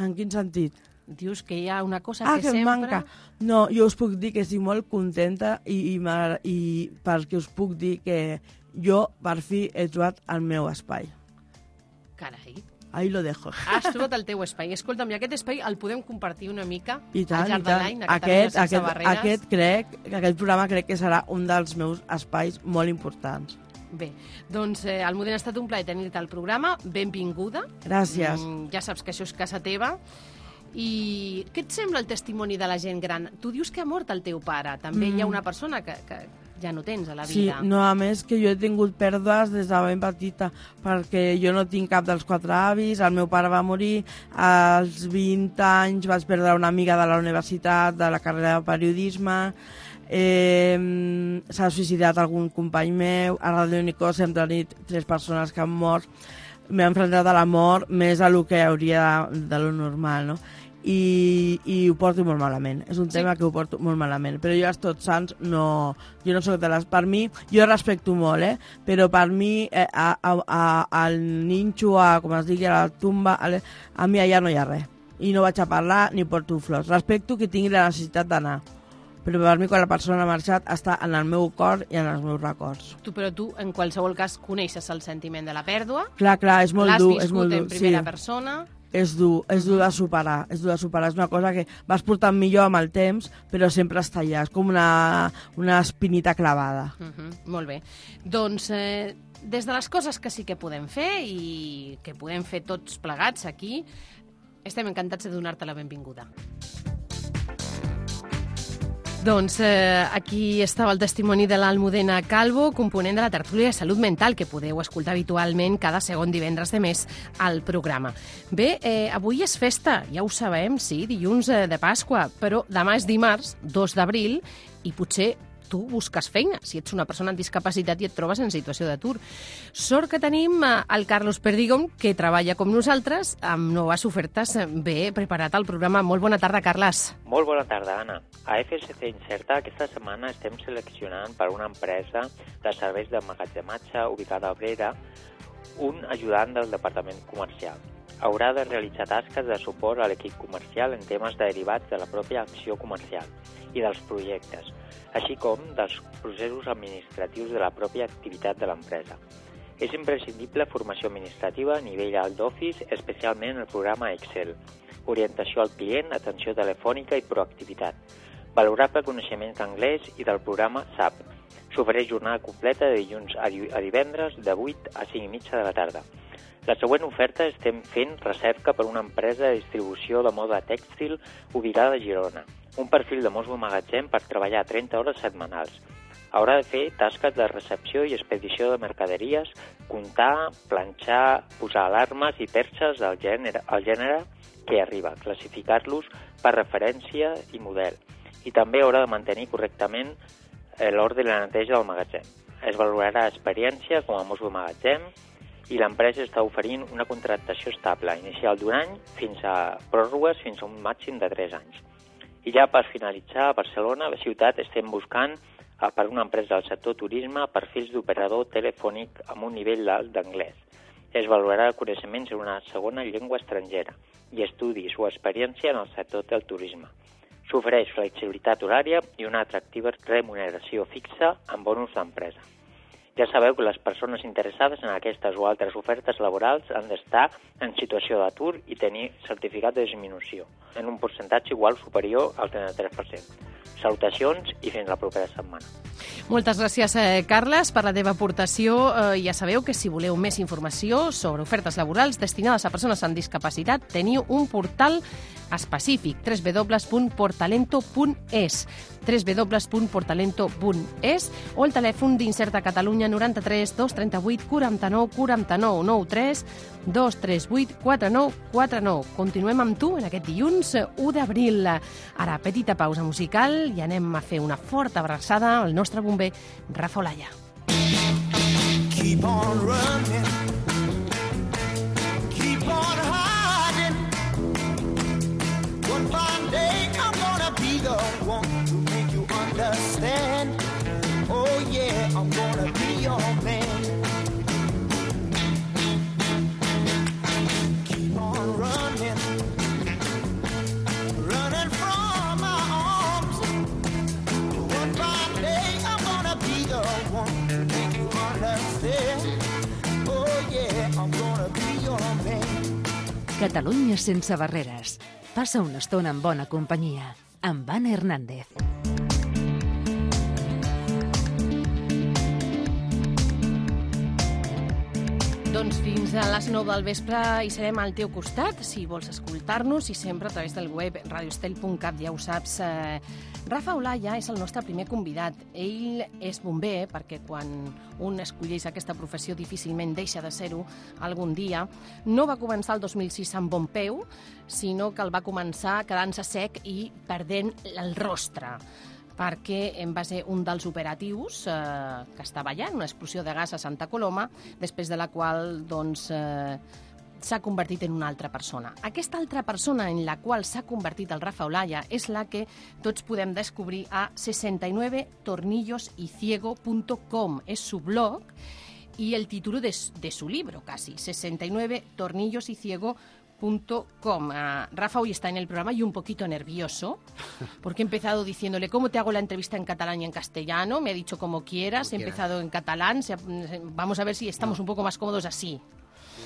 En quin sentit? Dius que hi ha una cosa Ah, que, que em sempre... manca. No, jo us puc dir que estic molt contenta i, i, i perquè us puc dir que jo, per fi, he trobat el meu espai. Carai. Ahí lo dejo. Has trobat el teu espai. Escolta'm, i aquest espai el podem compartir una mica I tant, al llarg de l'any, Aquest, aquest, barreres. aquest, crec, aquest programa crec que serà un dels meus espais molt importants. Bé, doncs eh, Almudena, ha estat un plaer tenir-te al programa. Benvinguda. Gràcies. Mm, ja saps que això és casa teva. I què et sembla el testimoni de la gent gran? Tu dius que ha mort el teu pare. També Mm. hi ha una persona que, que ja no tens a la Sí, vida. no, a més que jo he tingut pèrdues des de ben petita, perquè jo no tinc cap dels quatre avis, el meu pare va morir, als 20 anys vaig perdre una amiga de la universitat, de la carrera de periodisme, eh, s'ha suïcidat algun company meu, a Radio Unicó sempre han dit tres persones que han mort, m'he enfrontat a la mort més a lo que hauria de, de lo normal, no? I, i ho porto molt malament. És un Sí. tema que ho porto molt malament. Però jo, els tots sants, no... Jo no sóc de les... Per mi, jo respecto molt, eh? Però per mi, eh, a, a, a, al ninxo, a, com es digui, a la tumba, a, le- a mi allà no hi ha res. I no vaig a parlar ni porto flors. Respecto que tingui la necessitat d'anar. Però per mi, quan la persona ha marxat, està en el meu cor i en els meus records. Tu, però tu, en qualsevol cas, coneixes el sentiment de la pèrdua, Clar, clar, és molt l'has dur. viscut és molt dur. en primera sí. persona, És dur, és dur de superar, és dur de superar. És una cosa que vas portant millor amb el temps, però sempre està allà. És com una, una espinita clavada. Uh -huh, molt bé. Doncs eh, des de les coses que sí que podem fer i que podem fer tots plegats aquí, estem encantats de donar-te la benvinguda. Doncs eh, aquí estava el testimoni de l'Almudena Calvo, component de la tertúlia de salut mental, que podeu escoltar habitualment cada segon divendres de mes al programa. Bé, eh, avui és festa, ja ho sabem, sí, dilluns eh, de Pasqua, però demà és dimarts, 2 d'abril, i potser tu busques feina, si ets una persona amb discapacitat i et trobes en situació d'atur. Sort que tenim eh, el Carlos Perdigón, que treballa com nosaltres, amb noves ofertes eh, bé preparat al programa. Molt bona tarda, Carles. Molt bona tarda, Anna. A FSC Incerta aquesta setmana estem seleccionant per una empresa de serveis d'emmagatzematge ubicada a Brera un ajudant del departament comercial. Haurà de realitzar tasques de suport a l'equip comercial en temes derivats de la pròpia acció comercial i dels projectes, així com dels processos administratius de la pròpia activitat de l'empresa. És imprescindible formació administrativa a nivell alt d'Office, especialment el programa Excel, orientació al client, atenció telefònica i proactivitat, valorable coneixement d'anglès i del programa SAP. S'ofereix jornada completa de dilluns a di- a divendres de 8 a 5 i mitja de la tarda. La següent oferta estem fent recerca per una empresa de distribució de moda tèxtil ubicada a Girona. Un perfil de mosso magatzem per treballar 30 hores setmanals. Haurà de fer tasques de recepció i expedició de mercaderies, comptar, planxar, posar alarmes i perxes al gènere, al gènere que arriba, classificar-los per referència i model. I també haurà de mantenir correctament eh, l'ordre i la neteja del magatzem. Es valorarà experiència com a mosso magatzem i l'empresa està oferint una contractació estable, inicial d'un any fins a pròrrogues fins a un màxim de 3 anys. I ja per finalitzar, a Barcelona, la ciutat, estem buscant eh, per una empresa del sector turisme perfils d'operador telefònic amb un nivell alt d'anglès. Es valorarà coneixements en una segona llengua estrangera i estudis o experiència en el sector del turisme. S'ofereix flexibilitat horària i una atractiva remuneració fixa amb bonus d'empresa. Ja sabeu que les persones interessades en aquestes o altres ofertes laborals han d'estar en situació d'atur i tenir certificat de disminució, en un percentatge igual superior al 33%. Salutacions i fins la propera setmana. Moltes gràcies, eh, Carles, per la teva aportació. Eh, ja sabeu que si voleu més informació sobre ofertes laborals destinades a persones amb discapacitat, teniu un portal específic, www.portalento.es www.portalento.es o el telèfon d'Incerta Catalunya 93 238 49 49 93 238 49 49. Continuem amb tu en aquest dilluns eh, 1 d'abril. Ara, petita pausa musical i anem a fer una forta abraçada al nostre bomber Rafa Olaya. Keep on running. Oh yeah, I'm gonna be your man. Catalunya sense barreres. Passa una estona en bona companyia. Amb Anna Hernández. Doncs fins a les 9 del vespre hi serem al teu costat, si vols escoltar-nos, i sempre a través del web radiostel.cat, ja ho saps. Eh, Rafa Olaya és el nostre primer convidat. Ell és bomber, perquè quan un escolleix aquesta professió difícilment deixa de ser-ho algun dia. No va començar el 2006 amb bon peu, sinó que el va començar quedant-se sec i perdent el rostre perquè en va ser un dels operatius eh, que estava allà, en una explosió de gas a Santa Coloma, després de la qual doncs, eh, s'ha convertit en una altra persona. Aquesta altra persona en la qual s'ha convertit el Rafa Olaya és la que tots podem descobrir a 69tornillosyciego.com. És su blog y el título de, de su libro, casi, 69 tornillos y ciego Com. Uh, Rafa hoy está en el programa y un poquito nervioso, porque he empezado diciéndole, ¿cómo te hago la entrevista en catalán y en castellano? Me ha dicho como quieras, Como he empezado en catalán, vamos a ver si estamos un poco más cómodos así.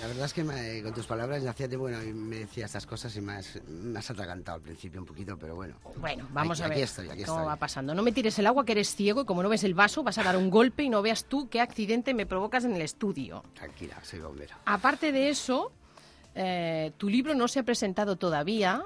La verdad es que me- con tus palabras hacía tiempo que no me decía estas cosas y me has, me has atragantado al principio un poquito, pero bueno. Bueno, vamos Aquí- a ver Aquí estoy, aquí cómo estoy. va pasando. No me tires el agua, que eres ciego, y como no ves el vaso, vas a dar un golpe y no veas tú qué accidente me provocas en el estudio. Tranquila, soy bombero. Aparte de eso, eh, tu libro no se ha presentado todavía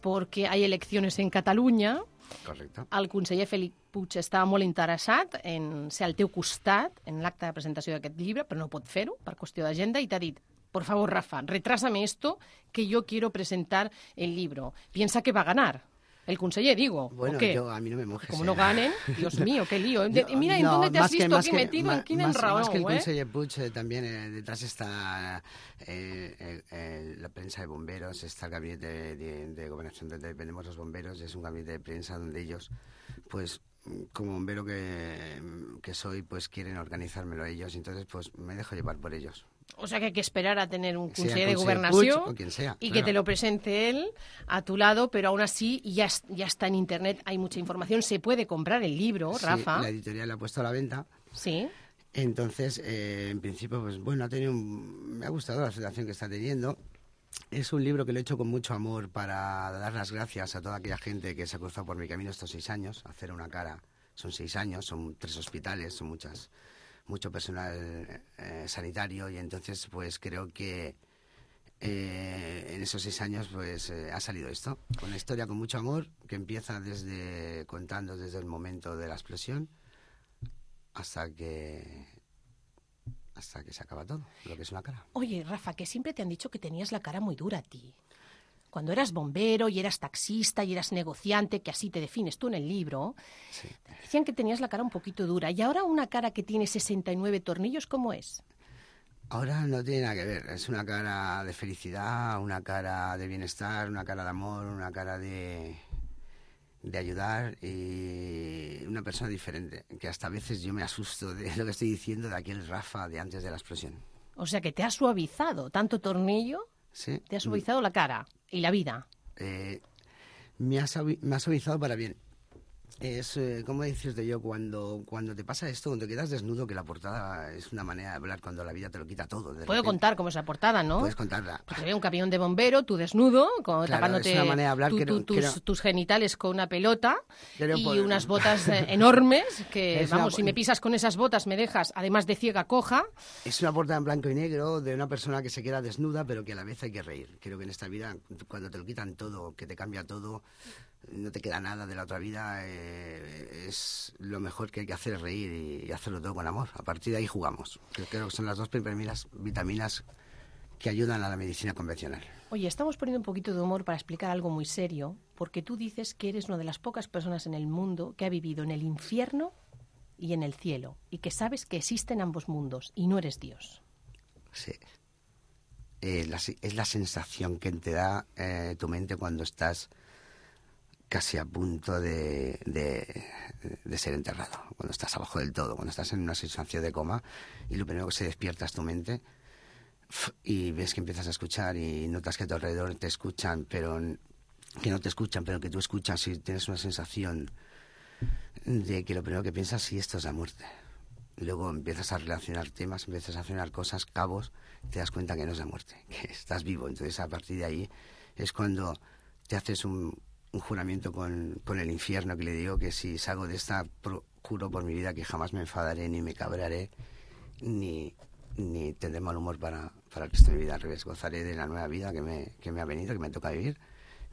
porque hay elecciones en Cataluña. Correcto. El conseller Felip Puig està molt interessat en ser al teu costat en l'acte de presentació d'aquest llibre, però no pot fer-ho per qüestió d'agenda i t'ha dit por favor, Rafa, retrásame esto, que yo quiero presentar el libro. Piensa que va a ganar. El conseller, digo. Bueno, ¿o qué? yo a mí no me mojes. Como eh. no ganen, Dios mío, qué lío. ¿eh? De- mira, ¿en no, dónde te has que- visto aquí que- metido? ¿En quién más, enrabado, más que el eh? conseller Puig, eh, también eh, detrás está eh, eh, eh, la prensa de bomberos, está el gabinete de, de- de gobernación donde dependemos los bomberos, es un gabinete de prensa donde ellos, pues, como bombero que, que soy, pues quieren organizármelo ellos, entonces pues me dejo llevar por ellos. O sea que hay que esperar a tener un conseller de gobernación Puig o quien sea, y que te lo presente él a tu lado, pero aún así ya, ya está en internet, hay mucha información, se puede comprar el libro, Sí, Rafa. la editorial ha puesto a la venta. Sí. Entonces, eh, en principio, pues bueno, ha tenido un- me ha gustado la aceptación que está teniendo. Es un libro que lo he hecho con mucho amor para dar las gracias a toda aquella gente que se ha cruzado por mi camino estos seis años. Hacer una cara, son seis años, son tres hospitales, son muchas, mucho personal eh, sanitario y entonces, pues creo que eh, en esos seis años, pues eh, ha salido esto. Una historia con mucho amor que empieza desde contando desde el momento de la explosión hasta que hasta que se acaba todo, lo que es una cara. Oye, Rafa, que siempre te han dicho que tenías la cara muy dura a ti. Cuando eras bombero y eras taxista y eras negociante, que así te defines tú en el libro, decían que tenías la cara un poquito dura. Y ahora una cara que tiene 69 tornillos, ¿cómo es? Ahora no tiene nada que ver, es una cara de felicidad, una cara de bienestar, una cara de amor, una cara de, de ayudar y una persona diferente, que hasta a veces yo me asusto de lo que estoy diciendo de aquel Rafa de antes de la explosión. O sea que te ha suavizado tanto tornillo, Sí. te ha suavizado la cara y la vida. Eh, me, ha suavi- me ha suavizado para bien. Es, eh, ¿cómo decirte yo? Cuando, cuando te pasa esto, cuando quedas desnudo, que la portada es una manera de hablar cuando la vida te lo quita todo. Puedo repente. contar cómo es la portada, ¿no? Puedes contarla. Pues había un camión de bombero, tú desnudo, con, Claro, tapándote es una manera de hablar tu- que no- tu- que tus, no- tus genitales con una pelota y unas botas eh, enormes que, Es una- vamos, si me pisas con esas botas me dejas, además de ciega, coja. Es una portada en blanco y negro de una persona que se queda desnuda, pero que a la vez hay que reír. Creo que en esta vida, cuando te lo quitan todo, que te cambia todo, no te queda nada de la otra vida, eh, es lo mejor que hay que hacer es reír y, y hacerlo todo con amor. A partir de ahí jugamos. Yo creo que son las dos primeras vitaminas que ayudan a la medicina convencional. Oye, estamos poniendo un poquito de humor para explicar algo muy serio, porque tú dices que eres una de las pocas personas en el mundo que ha vivido en el infierno y en el cielo, y que sabes que existen ambos mundos, y no eres Dios. Sí. Eh, la es la sensación que te da eh, tu mente cuando estás casi a punto de, de- de ser enterrado, cuando estás abajo del todo, cuando estás en una sensación de coma y lo primero que se despierta es tu mente y ves que empiezas a escuchar y notas que a tu alrededor te escuchan, pero que no te escuchan, pero que tú escuchas y tienes una sensación de que lo primero que piensas y esto es la muerte. Luego empiezas a relacionar temas, empiezas a relacionar cosas, cabos, te das cuenta que no es la muerte, que estás vivo. Entonces, a partir de ahí es cuando te haces un, un juramento con, con el infierno, que le digo que si salgo de esta, juro por mi vida que jamás me enfadaré, ni me cabraré, ni, ni tendré mal humor para, para el resto de mi vida. Al revés, gozaré de la nueva vida que me, que me ha venido, que me toca vivir,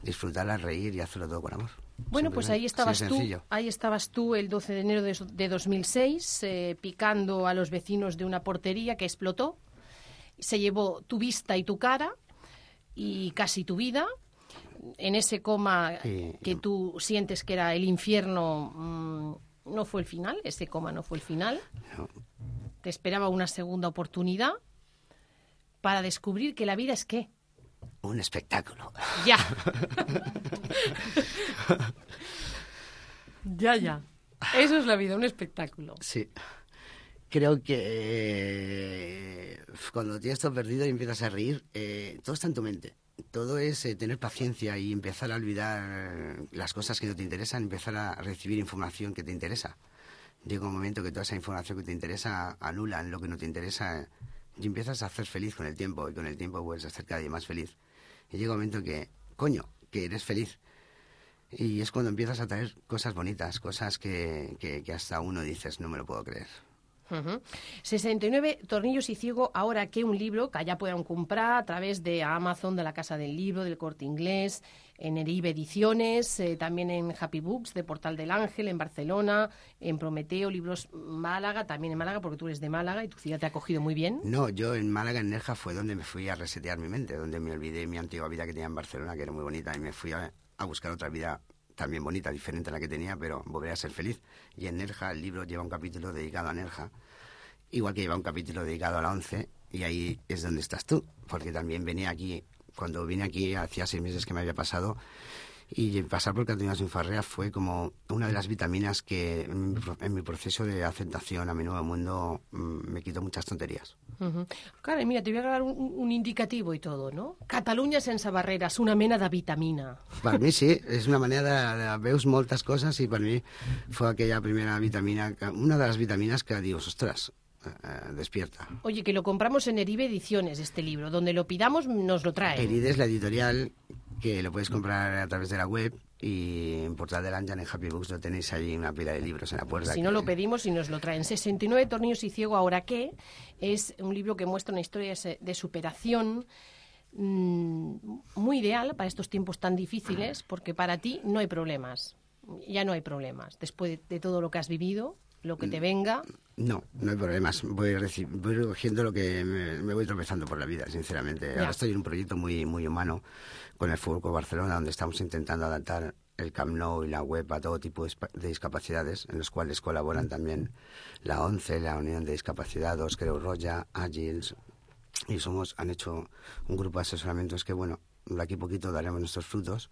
disfrutarla, reír y hacerlo todo con amor. Bueno, pues ahí estabas tú, ahí estabas tú el 12 de enero de, de 2006 eh, picando a los vecinos de una portería que explotó. Se llevó tu vista y tu cara y casi tu vida. En ese coma que tú sientes que era el infierno, mm, no fue el final, ese coma no fue el final. No. Te esperaba una segunda oportunidad para descubrir que la vida es qué. Un espectáculo. Ya. ya, ya. Eso es la vida, un espectáculo. Sí. Creo que eh, cuando tienes todo perdido y empiezas a reír, eh, todo está en tu mente. Todo es eh, tener paciencia y empezar a olvidar eh, las cosas que no te interesan, empezar a recibir información que te interesa. Llega un momento que toda esa información que te interesa anulan lo que no te interesa eh, y empiezas a ser feliz con el tiempo y con el tiempo puedes ser cada día más feliz. Y llega un momento que, coño, que eres feliz. Y es cuando empiezas a traer cosas bonitas, cosas que, que hasta uno dices, no me lo puedo creer. Ujú. 69 Tornillos y Ciego, ahora que un libro que ya puedan comprar a través de Amazon, de la Casa del Libro, del Corte Inglés, en Eribe Ediciones, eh, también en Happy Books, de Portal del Ángel, en Barcelona, en Prometeo, Libros Málaga, también en Málaga, porque tú eres de Málaga y tu ciudad te ha acogido muy bien. No, yo en Málaga, en Nerja, fue donde me fui a resetear mi mente, donde me olvidé mi antigua vida que tenía en Barcelona, que era muy bonita, y me fui a, a buscar otra vida también bonita, diferente a la que tenía, pero volveré a ser feliz. Y en Nerja, el libro lleva un capítulo dedicado a Nerja, igual que lleva un capítulo dedicado a la once, y ahí es donde estás tú, porque también venía aquí, cuando vine aquí, hacía seis meses que me había pasado, y pasar por Cataluña sin Farrea fue como una de las vitaminas que en mi pro- en mi proceso de aceptación a mi nuevo mundo mm, me quitó muchas tonterías. Ujú. Claro, mira, te voy a dar un, un indicativo y todo, ¿no? Catalunya sense barreres, una mena de vitamina. Per mi sí, és una manera de, de veus moltes coses i per mi fue aquella primera vitamina, una de les vitamines que dius, ostres, eh, eh, despierta. Oye, que lo compramos en Eribe Ediciones, este libro. Donde lo pidamos, nos lo traen. Heride es la editorial que lo puedes comprar a través de la web y en Portal del Ángel, en Happy Books, lo tenéis ahí una pila de libros en la puerta. Si que- no lo pedimos y nos lo traen. 69 Tornillos y Ciego, ¿ahora qué? Es un libro que muestra una historia de- superación mm, muy ideal para estos tiempos tan difíciles, porque para ti no hay problemas. Ya no hay problemas. Después de, de todo lo que has vivido, lo que te venga, No, no hay problemas. Voy, voy recogiendo lo que me, me voy tropezando por la vida, sinceramente. Ya. Ahora estoy en un proyecto muy, muy humano con el Fútbol Club Barcelona, donde estamos intentando adaptar el Camp Nou y la web a todo tipo de discapacidades, en los cuales colaboran también la ONCE, la Unión de Discapacitados, Creu Roja, Agils, y somos, han hecho un grupo de asesoramientos que, bueno, de aquí a poquito daremos nuestros frutos,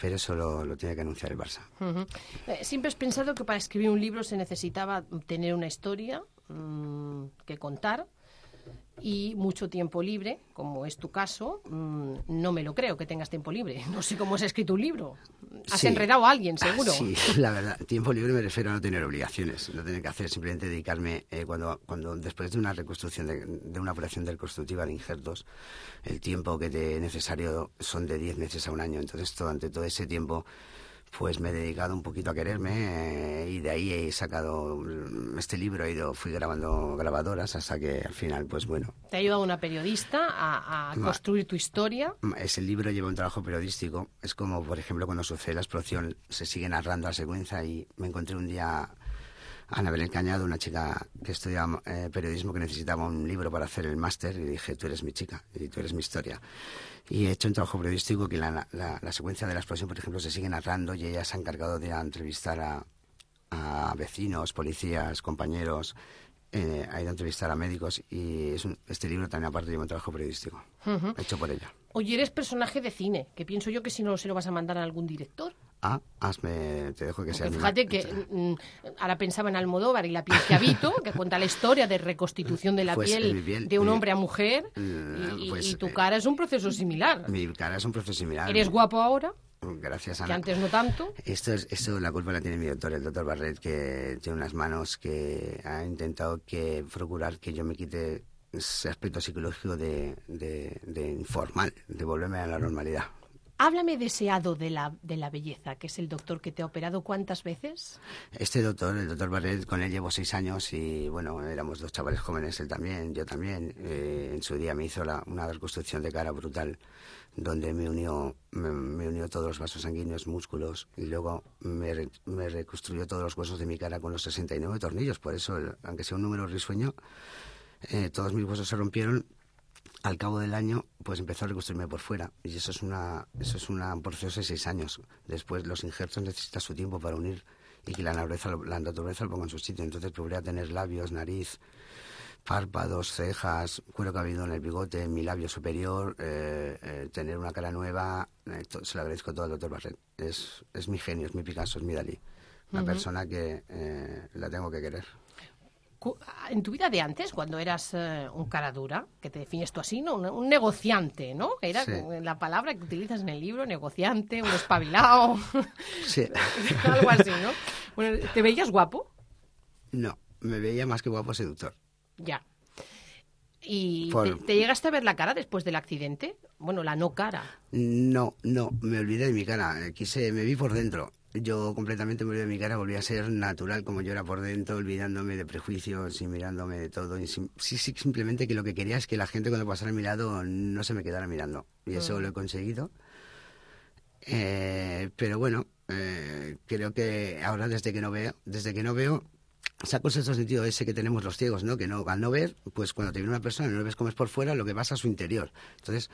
pero eso lo, lo tiene que anunciar el Barça. Eh, Siempre has pensado que para escribir un libro se necesitaba tener una historia mm, que contar y mucho tiempo libre, como es tu caso. Mm, no me lo creo que tengas tiempo libre. No sé cómo has escrito un libro. Has Sí. enredado a alguien, seguro. Sí, la verdad. Tiempo libre me refiero a no tener obligaciones, no tener que hacer, simplemente dedicarme eh, cuando, cuando después de una reconstrucción, de, de una operación del constructiva de injertos, el tiempo que te necesario son de 10 meses a un año. Entonces, durante todo ese tiempo, pues me he dedicado un poquito a quererme eh, y de ahí he sacado mm, este libro, he ido, fui grabando grabadoras hasta que al final, pues bueno, Te ha ayudado una periodista a, a Ma- construir tu historia. ese libro lleva un trabajo periodístico. Es como, por ejemplo, cuando sucede la explosión, se sigue narrando la secuencia y me encontré un día Ana Belén Cañado, una chica que estudia eh, periodismo que necesitaba un libro para hacer el máster y dije, tú eres mi chica y tú eres mi historia. Y he hecho un trabajo periodístico que la, la- la secuencia de la explosión, por ejemplo, se sigue narrando y ella se ha encargado de entrevistar a, a vecinos, policías, compañeros, eh, ha ido a entrevistar a médicos y es un- este libro también aparte lleva un trabajo periodístico Ujú. hecho por ella. Oye, eres personaje de cine, que pienso yo que si no se lo vas a mandar a algún director. Ah, hazme, te dejo que sea fíjate que mm, ahora pensaba en Almodóvar y la piel que habito, que cuenta la historia de reconstitución de la Pues, piel, de un hombre a mujer Mm, y, pues, y tu eh, cara es un proceso similar. Mi cara es un proceso similar. Eres guapo ahora, Gracias, que Ana. antes no tanto. Esto, es, esto la culpa la tiene mi doctor, el doctor Barret, que tiene unas manos que ha intentado que procurar que yo me quite ese aspecto psicológico de, de, de informal, de volverme a la normalidad. Háblame de ese hado de la, de la belleza, que es el doctor que te ha operado cuántas veces. Este doctor, el doctor Barret, con él llevo seis años y bueno, éramos dos chavales jóvenes, él también, yo también. Eh, en su día me hizo la- una reconstrucción de cara brutal, donde me unió, me, unió todos los vasos sanguíneos, músculos, y luego me, re- me reconstruyó todos los huesos de mi cara con los 69 tornillos. Por eso, aunque sea un número risueño, eh, todos mis huesos se rompieron al cabo del año, pues empezó a reconstruirme por fuera. Y eso es una, eso es una, un proceso de seis años. Después los injertos necesitan su tiempo para unir y que la naturaleza, lo- la naturaleza lo ponga en su sitio. Entonces a tener labios, nariz, párpados, cejas, cuero cabelludo en el bigote, en mi labio superior, eh, eh, tener una cara nueva. eh, se lo agradezco todo al doctor Barret. Es, es mi genio, es mi Picasso, es mi Dalí. Una persona que eh, la tengo que querer. Cu- En tu vida de antes, cuando eras eh, un cara dura, que te defines tú así, ¿no? Un, un negociante, ¿no? Era Sí. la palabra que utilizas en el libro, negociante, un espabilado, Sí. algo así, ¿no? Bueno, ¿te veías guapo? No, me veía más que guapo seductor. Ya. ¿Y Por- te, te llegaste a ver la cara después del accidente? Bueno, la no cara. No, no, me olvidé de mi cara. eh, Quise, me vi por dentro. Yo completamente me olvidé de mi cara, volví a ser natural como yo era por dentro, olvidándome de prejuicios y mirándome de todo. Y sim- sí, sí, simplemente que lo que quería es que la gente cuando pasara a mi lado no se me quedara mirando. Y eso Mm. lo he conseguido. Eh, pero bueno, eh, creo que ahora desde que no veo, desde que no veo, saco sexto sentido ese que tenemos los ciegos, ¿no? Que no, al no ver, pues cuando te viene una persona y no ves cómo es por fuera, lo que pasa a su interior. Entonces,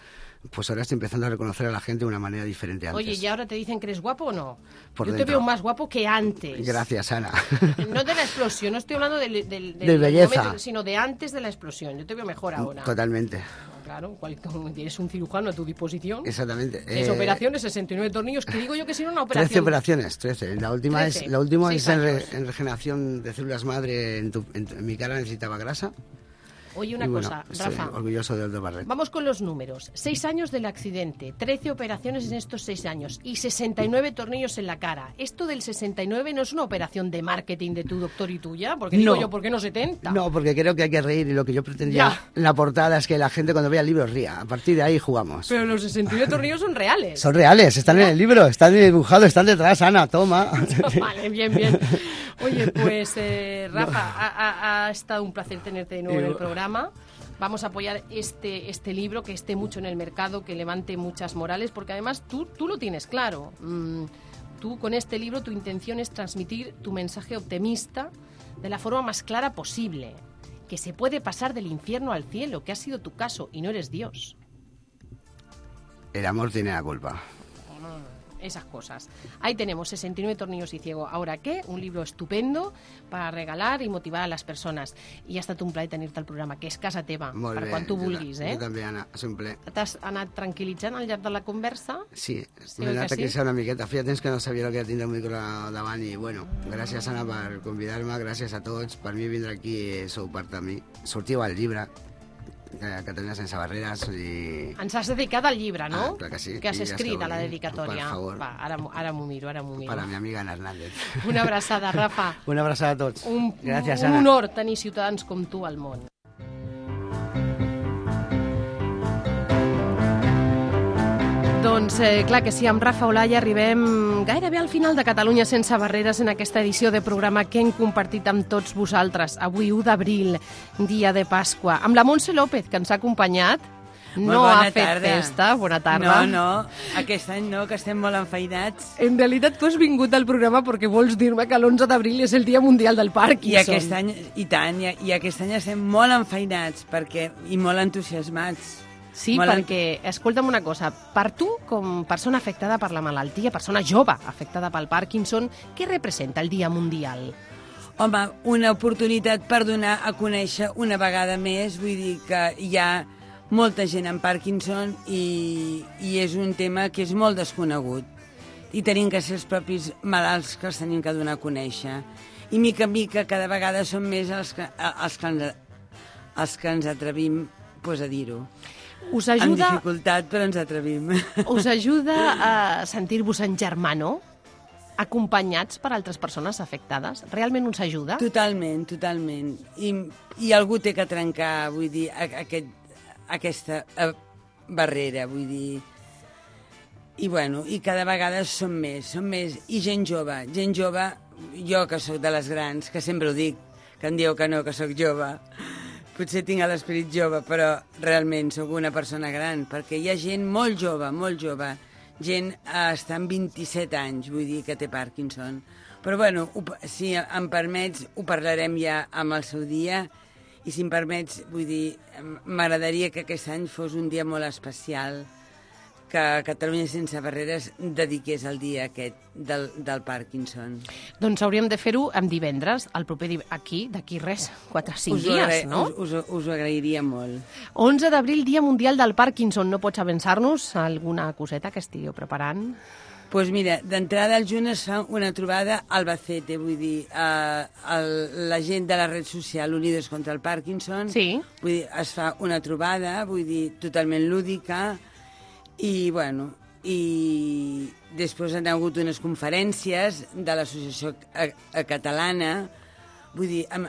pues ahora estoy empezando a reconocer a la gente de una manera diferente antes. Oye, ¿y ahora te dicen que eres guapo o no? Por Yo te dentro. veo más guapo que antes. Gracias, Ana. No de la explosión, no estoy hablando del, del, del De belleza. momento, sino de antes de la explosión. Yo te veo mejor ahora. Totalmente, Claro, cual- tienes un cirujano a tu disposición. exactamente. Es Eh, operaciones, 69 tornillos, que digo yo que no una 13 operación. operaciones, 13. La última 13, es, la última es en, re- en regeneración de células madre. En, tu- en tu- en mi cara necesitaba grasa. Oye, una bueno, cosa, Rafa. orgulloso del doctor Barret. Vamos con los números. Seis años del accidente, 13 operaciones en estos seis años y 69 tornillos en la cara. Esto del 69 no es una operación de marketing de tu doctor y tuya, porque digo No. yo, ¿por qué no 70? No, porque creo que hay que reír y lo que yo pretendía Ya. en la portada es que la gente cuando vea el libro ría. A partir de ahí jugamos. Pero los 69 tornillos son reales. Son reales, están en el libro, están dibujados, están detrás, Ana, toma. Vale, bien, bien. Oye, pues eh, Rafa, ha, ha- ha estado un placer tenerte de nuevo en el Digo- Vamos a apoyar este, este libro, que esté mucho en el mercado, que levante muchas morales, porque además tú, tú lo tienes claro. Mm, tú con este libro tu intención es transmitir tu mensaje optimista de la forma más clara posible, que se puede pasar del infierno al cielo, que ha sido tu caso y no eres Dios. El amor tiene la culpa. Esas cosas. Ahí tenemos 69 tornillos y ciego. Ahora qué? Un libro estupendo para regalar i motivar a les persones. I ha estat un plaer tenir-te al programa, que és casa teva, Molt per bé, quan tu vulguis, eh? Jo també, Anna, és un ple. T'has anat tranquil·litzant al llarg de la conversa? Sí, Sí, m'he anat que a sí? una miqueta. Feia temps que no sabia el que tindre un micro davant i, bueno, gràcies, Anna, per convidar-me, gràcies a tots. Per mi vindre aquí sou part de mi. Sortiu al llibre, Catalunya sense barreres, i... Ens has dedicat al llibre, no? Ah, clar que sí. Que has escrit a la ahí. dedicatòria. Per favor. Va, ara, ara m'ho miro, ara m'ho miro. Para mi amiga Ana Hernández. Una abraçada, Rafa. Una abraçada a tots. Un, Gràcies, un Anna. honor tenir ciutadans com tu al món. Doncs eh, clar que sí, amb Rafa Olaya arribem gairebé al final de Catalunya sense barreres en aquesta edició de programa que hem compartit amb tots vosaltres. Avui, 1 d'abril, dia de Pasqua, amb la Montse López, que ens ha acompanyat. Molt No ha fet tarda. festa, bona tarda. No, no, aquest any no, que estem molt enfeinats. En realitat, tu has vingut al programa perquè vols dir-me que l'11 d'abril és el Dia Mundial del Parkinson. I aquest any, i tant, i, i aquest any estem molt enfeinats perquè, i molt entusiasmats. Sí, en- perquè, escolta'm una cosa, per tu, com persona afectada per la malaltia, persona jove afectada pel Parkinson, què representa el Dia Mundial? Home, una oportunitat per donar a conèixer una vegada més, vull dir que hi ha molta gent amb Parkinson i, i és un tema que és molt desconegut i tenim que ser els propis malalts que els tenim que donar a conèixer. I mica en mica cada vegada són més els que, els que, ens, els que ens atrevim pues, a dir-ho. Us Amb ajuda, dificultat, però ens atrevim. us ajuda a sentir-vos en germano, acompanyats per altres persones afectades? Realment us ajuda? Totalment, totalment. I, i algú té que trencar, vull dir, aquest, aquesta eh, barrera, vull dir... i, bueno, i cada vegada som més, som més, i gent jove, gent jove, jo que sóc de les grans, que sempre ho dic, que em dieu que no, que sóc jove, potser tinc l'esperit jove, però realment sóc una persona gran, perquè hi ha gent molt jove, molt jove, gent eh, està en 27 anys, vull dir, que té Parkinson. Però bueno, ho, si em permets, ho parlarem ja amb el seu dia, i si em permets, vull dir, m'agradaria que aquest any fos un dia molt especial, que Catalunya Sense Barreres dediqués el dia aquest del, del Parkinson. Doncs hauríem de fer-ho en divendres, el proper div... aquí, d'aquí res, 4-5 Us ho dies, agra- no? Us, us, us ho agrairia molt. 11 d'abril, Dia Mundial del Parkinson. No pots avançar-nos alguna coseta que estigueu preparant? pues mira, d'entrada al juny es fa una trobada a Albacete, vull dir, eh, el, la gent de la red social Unidos contra el Parkinson, sí. vull dir, es fa una trobada, vull dir, totalment lúdica, i, bueno, i després han hagut unes conferències de l'associació catalana, vull dir, amb,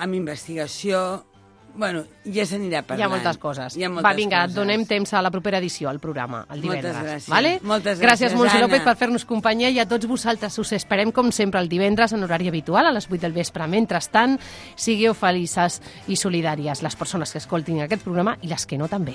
amb investigació, bueno, ja s'anirà Hi parlant. ha moltes coses. Hi ha moltes Va, vinga, coses. donem temps a la propera edició, al programa, el Moltes divendres. gràcies. Vale? Moltes gràcies gràcies, Montse Anna. López, per fer-nos companyia i a tots vosaltres us esperem, com sempre, el divendres en horari habitual, a les 8 del vespre. Mentrestant, sigueu felices i solidàries, les persones que escoltin aquest programa i les que no també.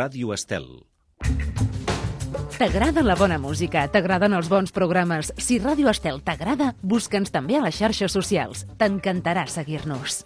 Ràdio Estel. T'agrada la bona música? T'agraden els bons programes? Si Ràdio Estel t'agrada, busca'ns també a les xarxes socials. T'encantarà seguir-nos.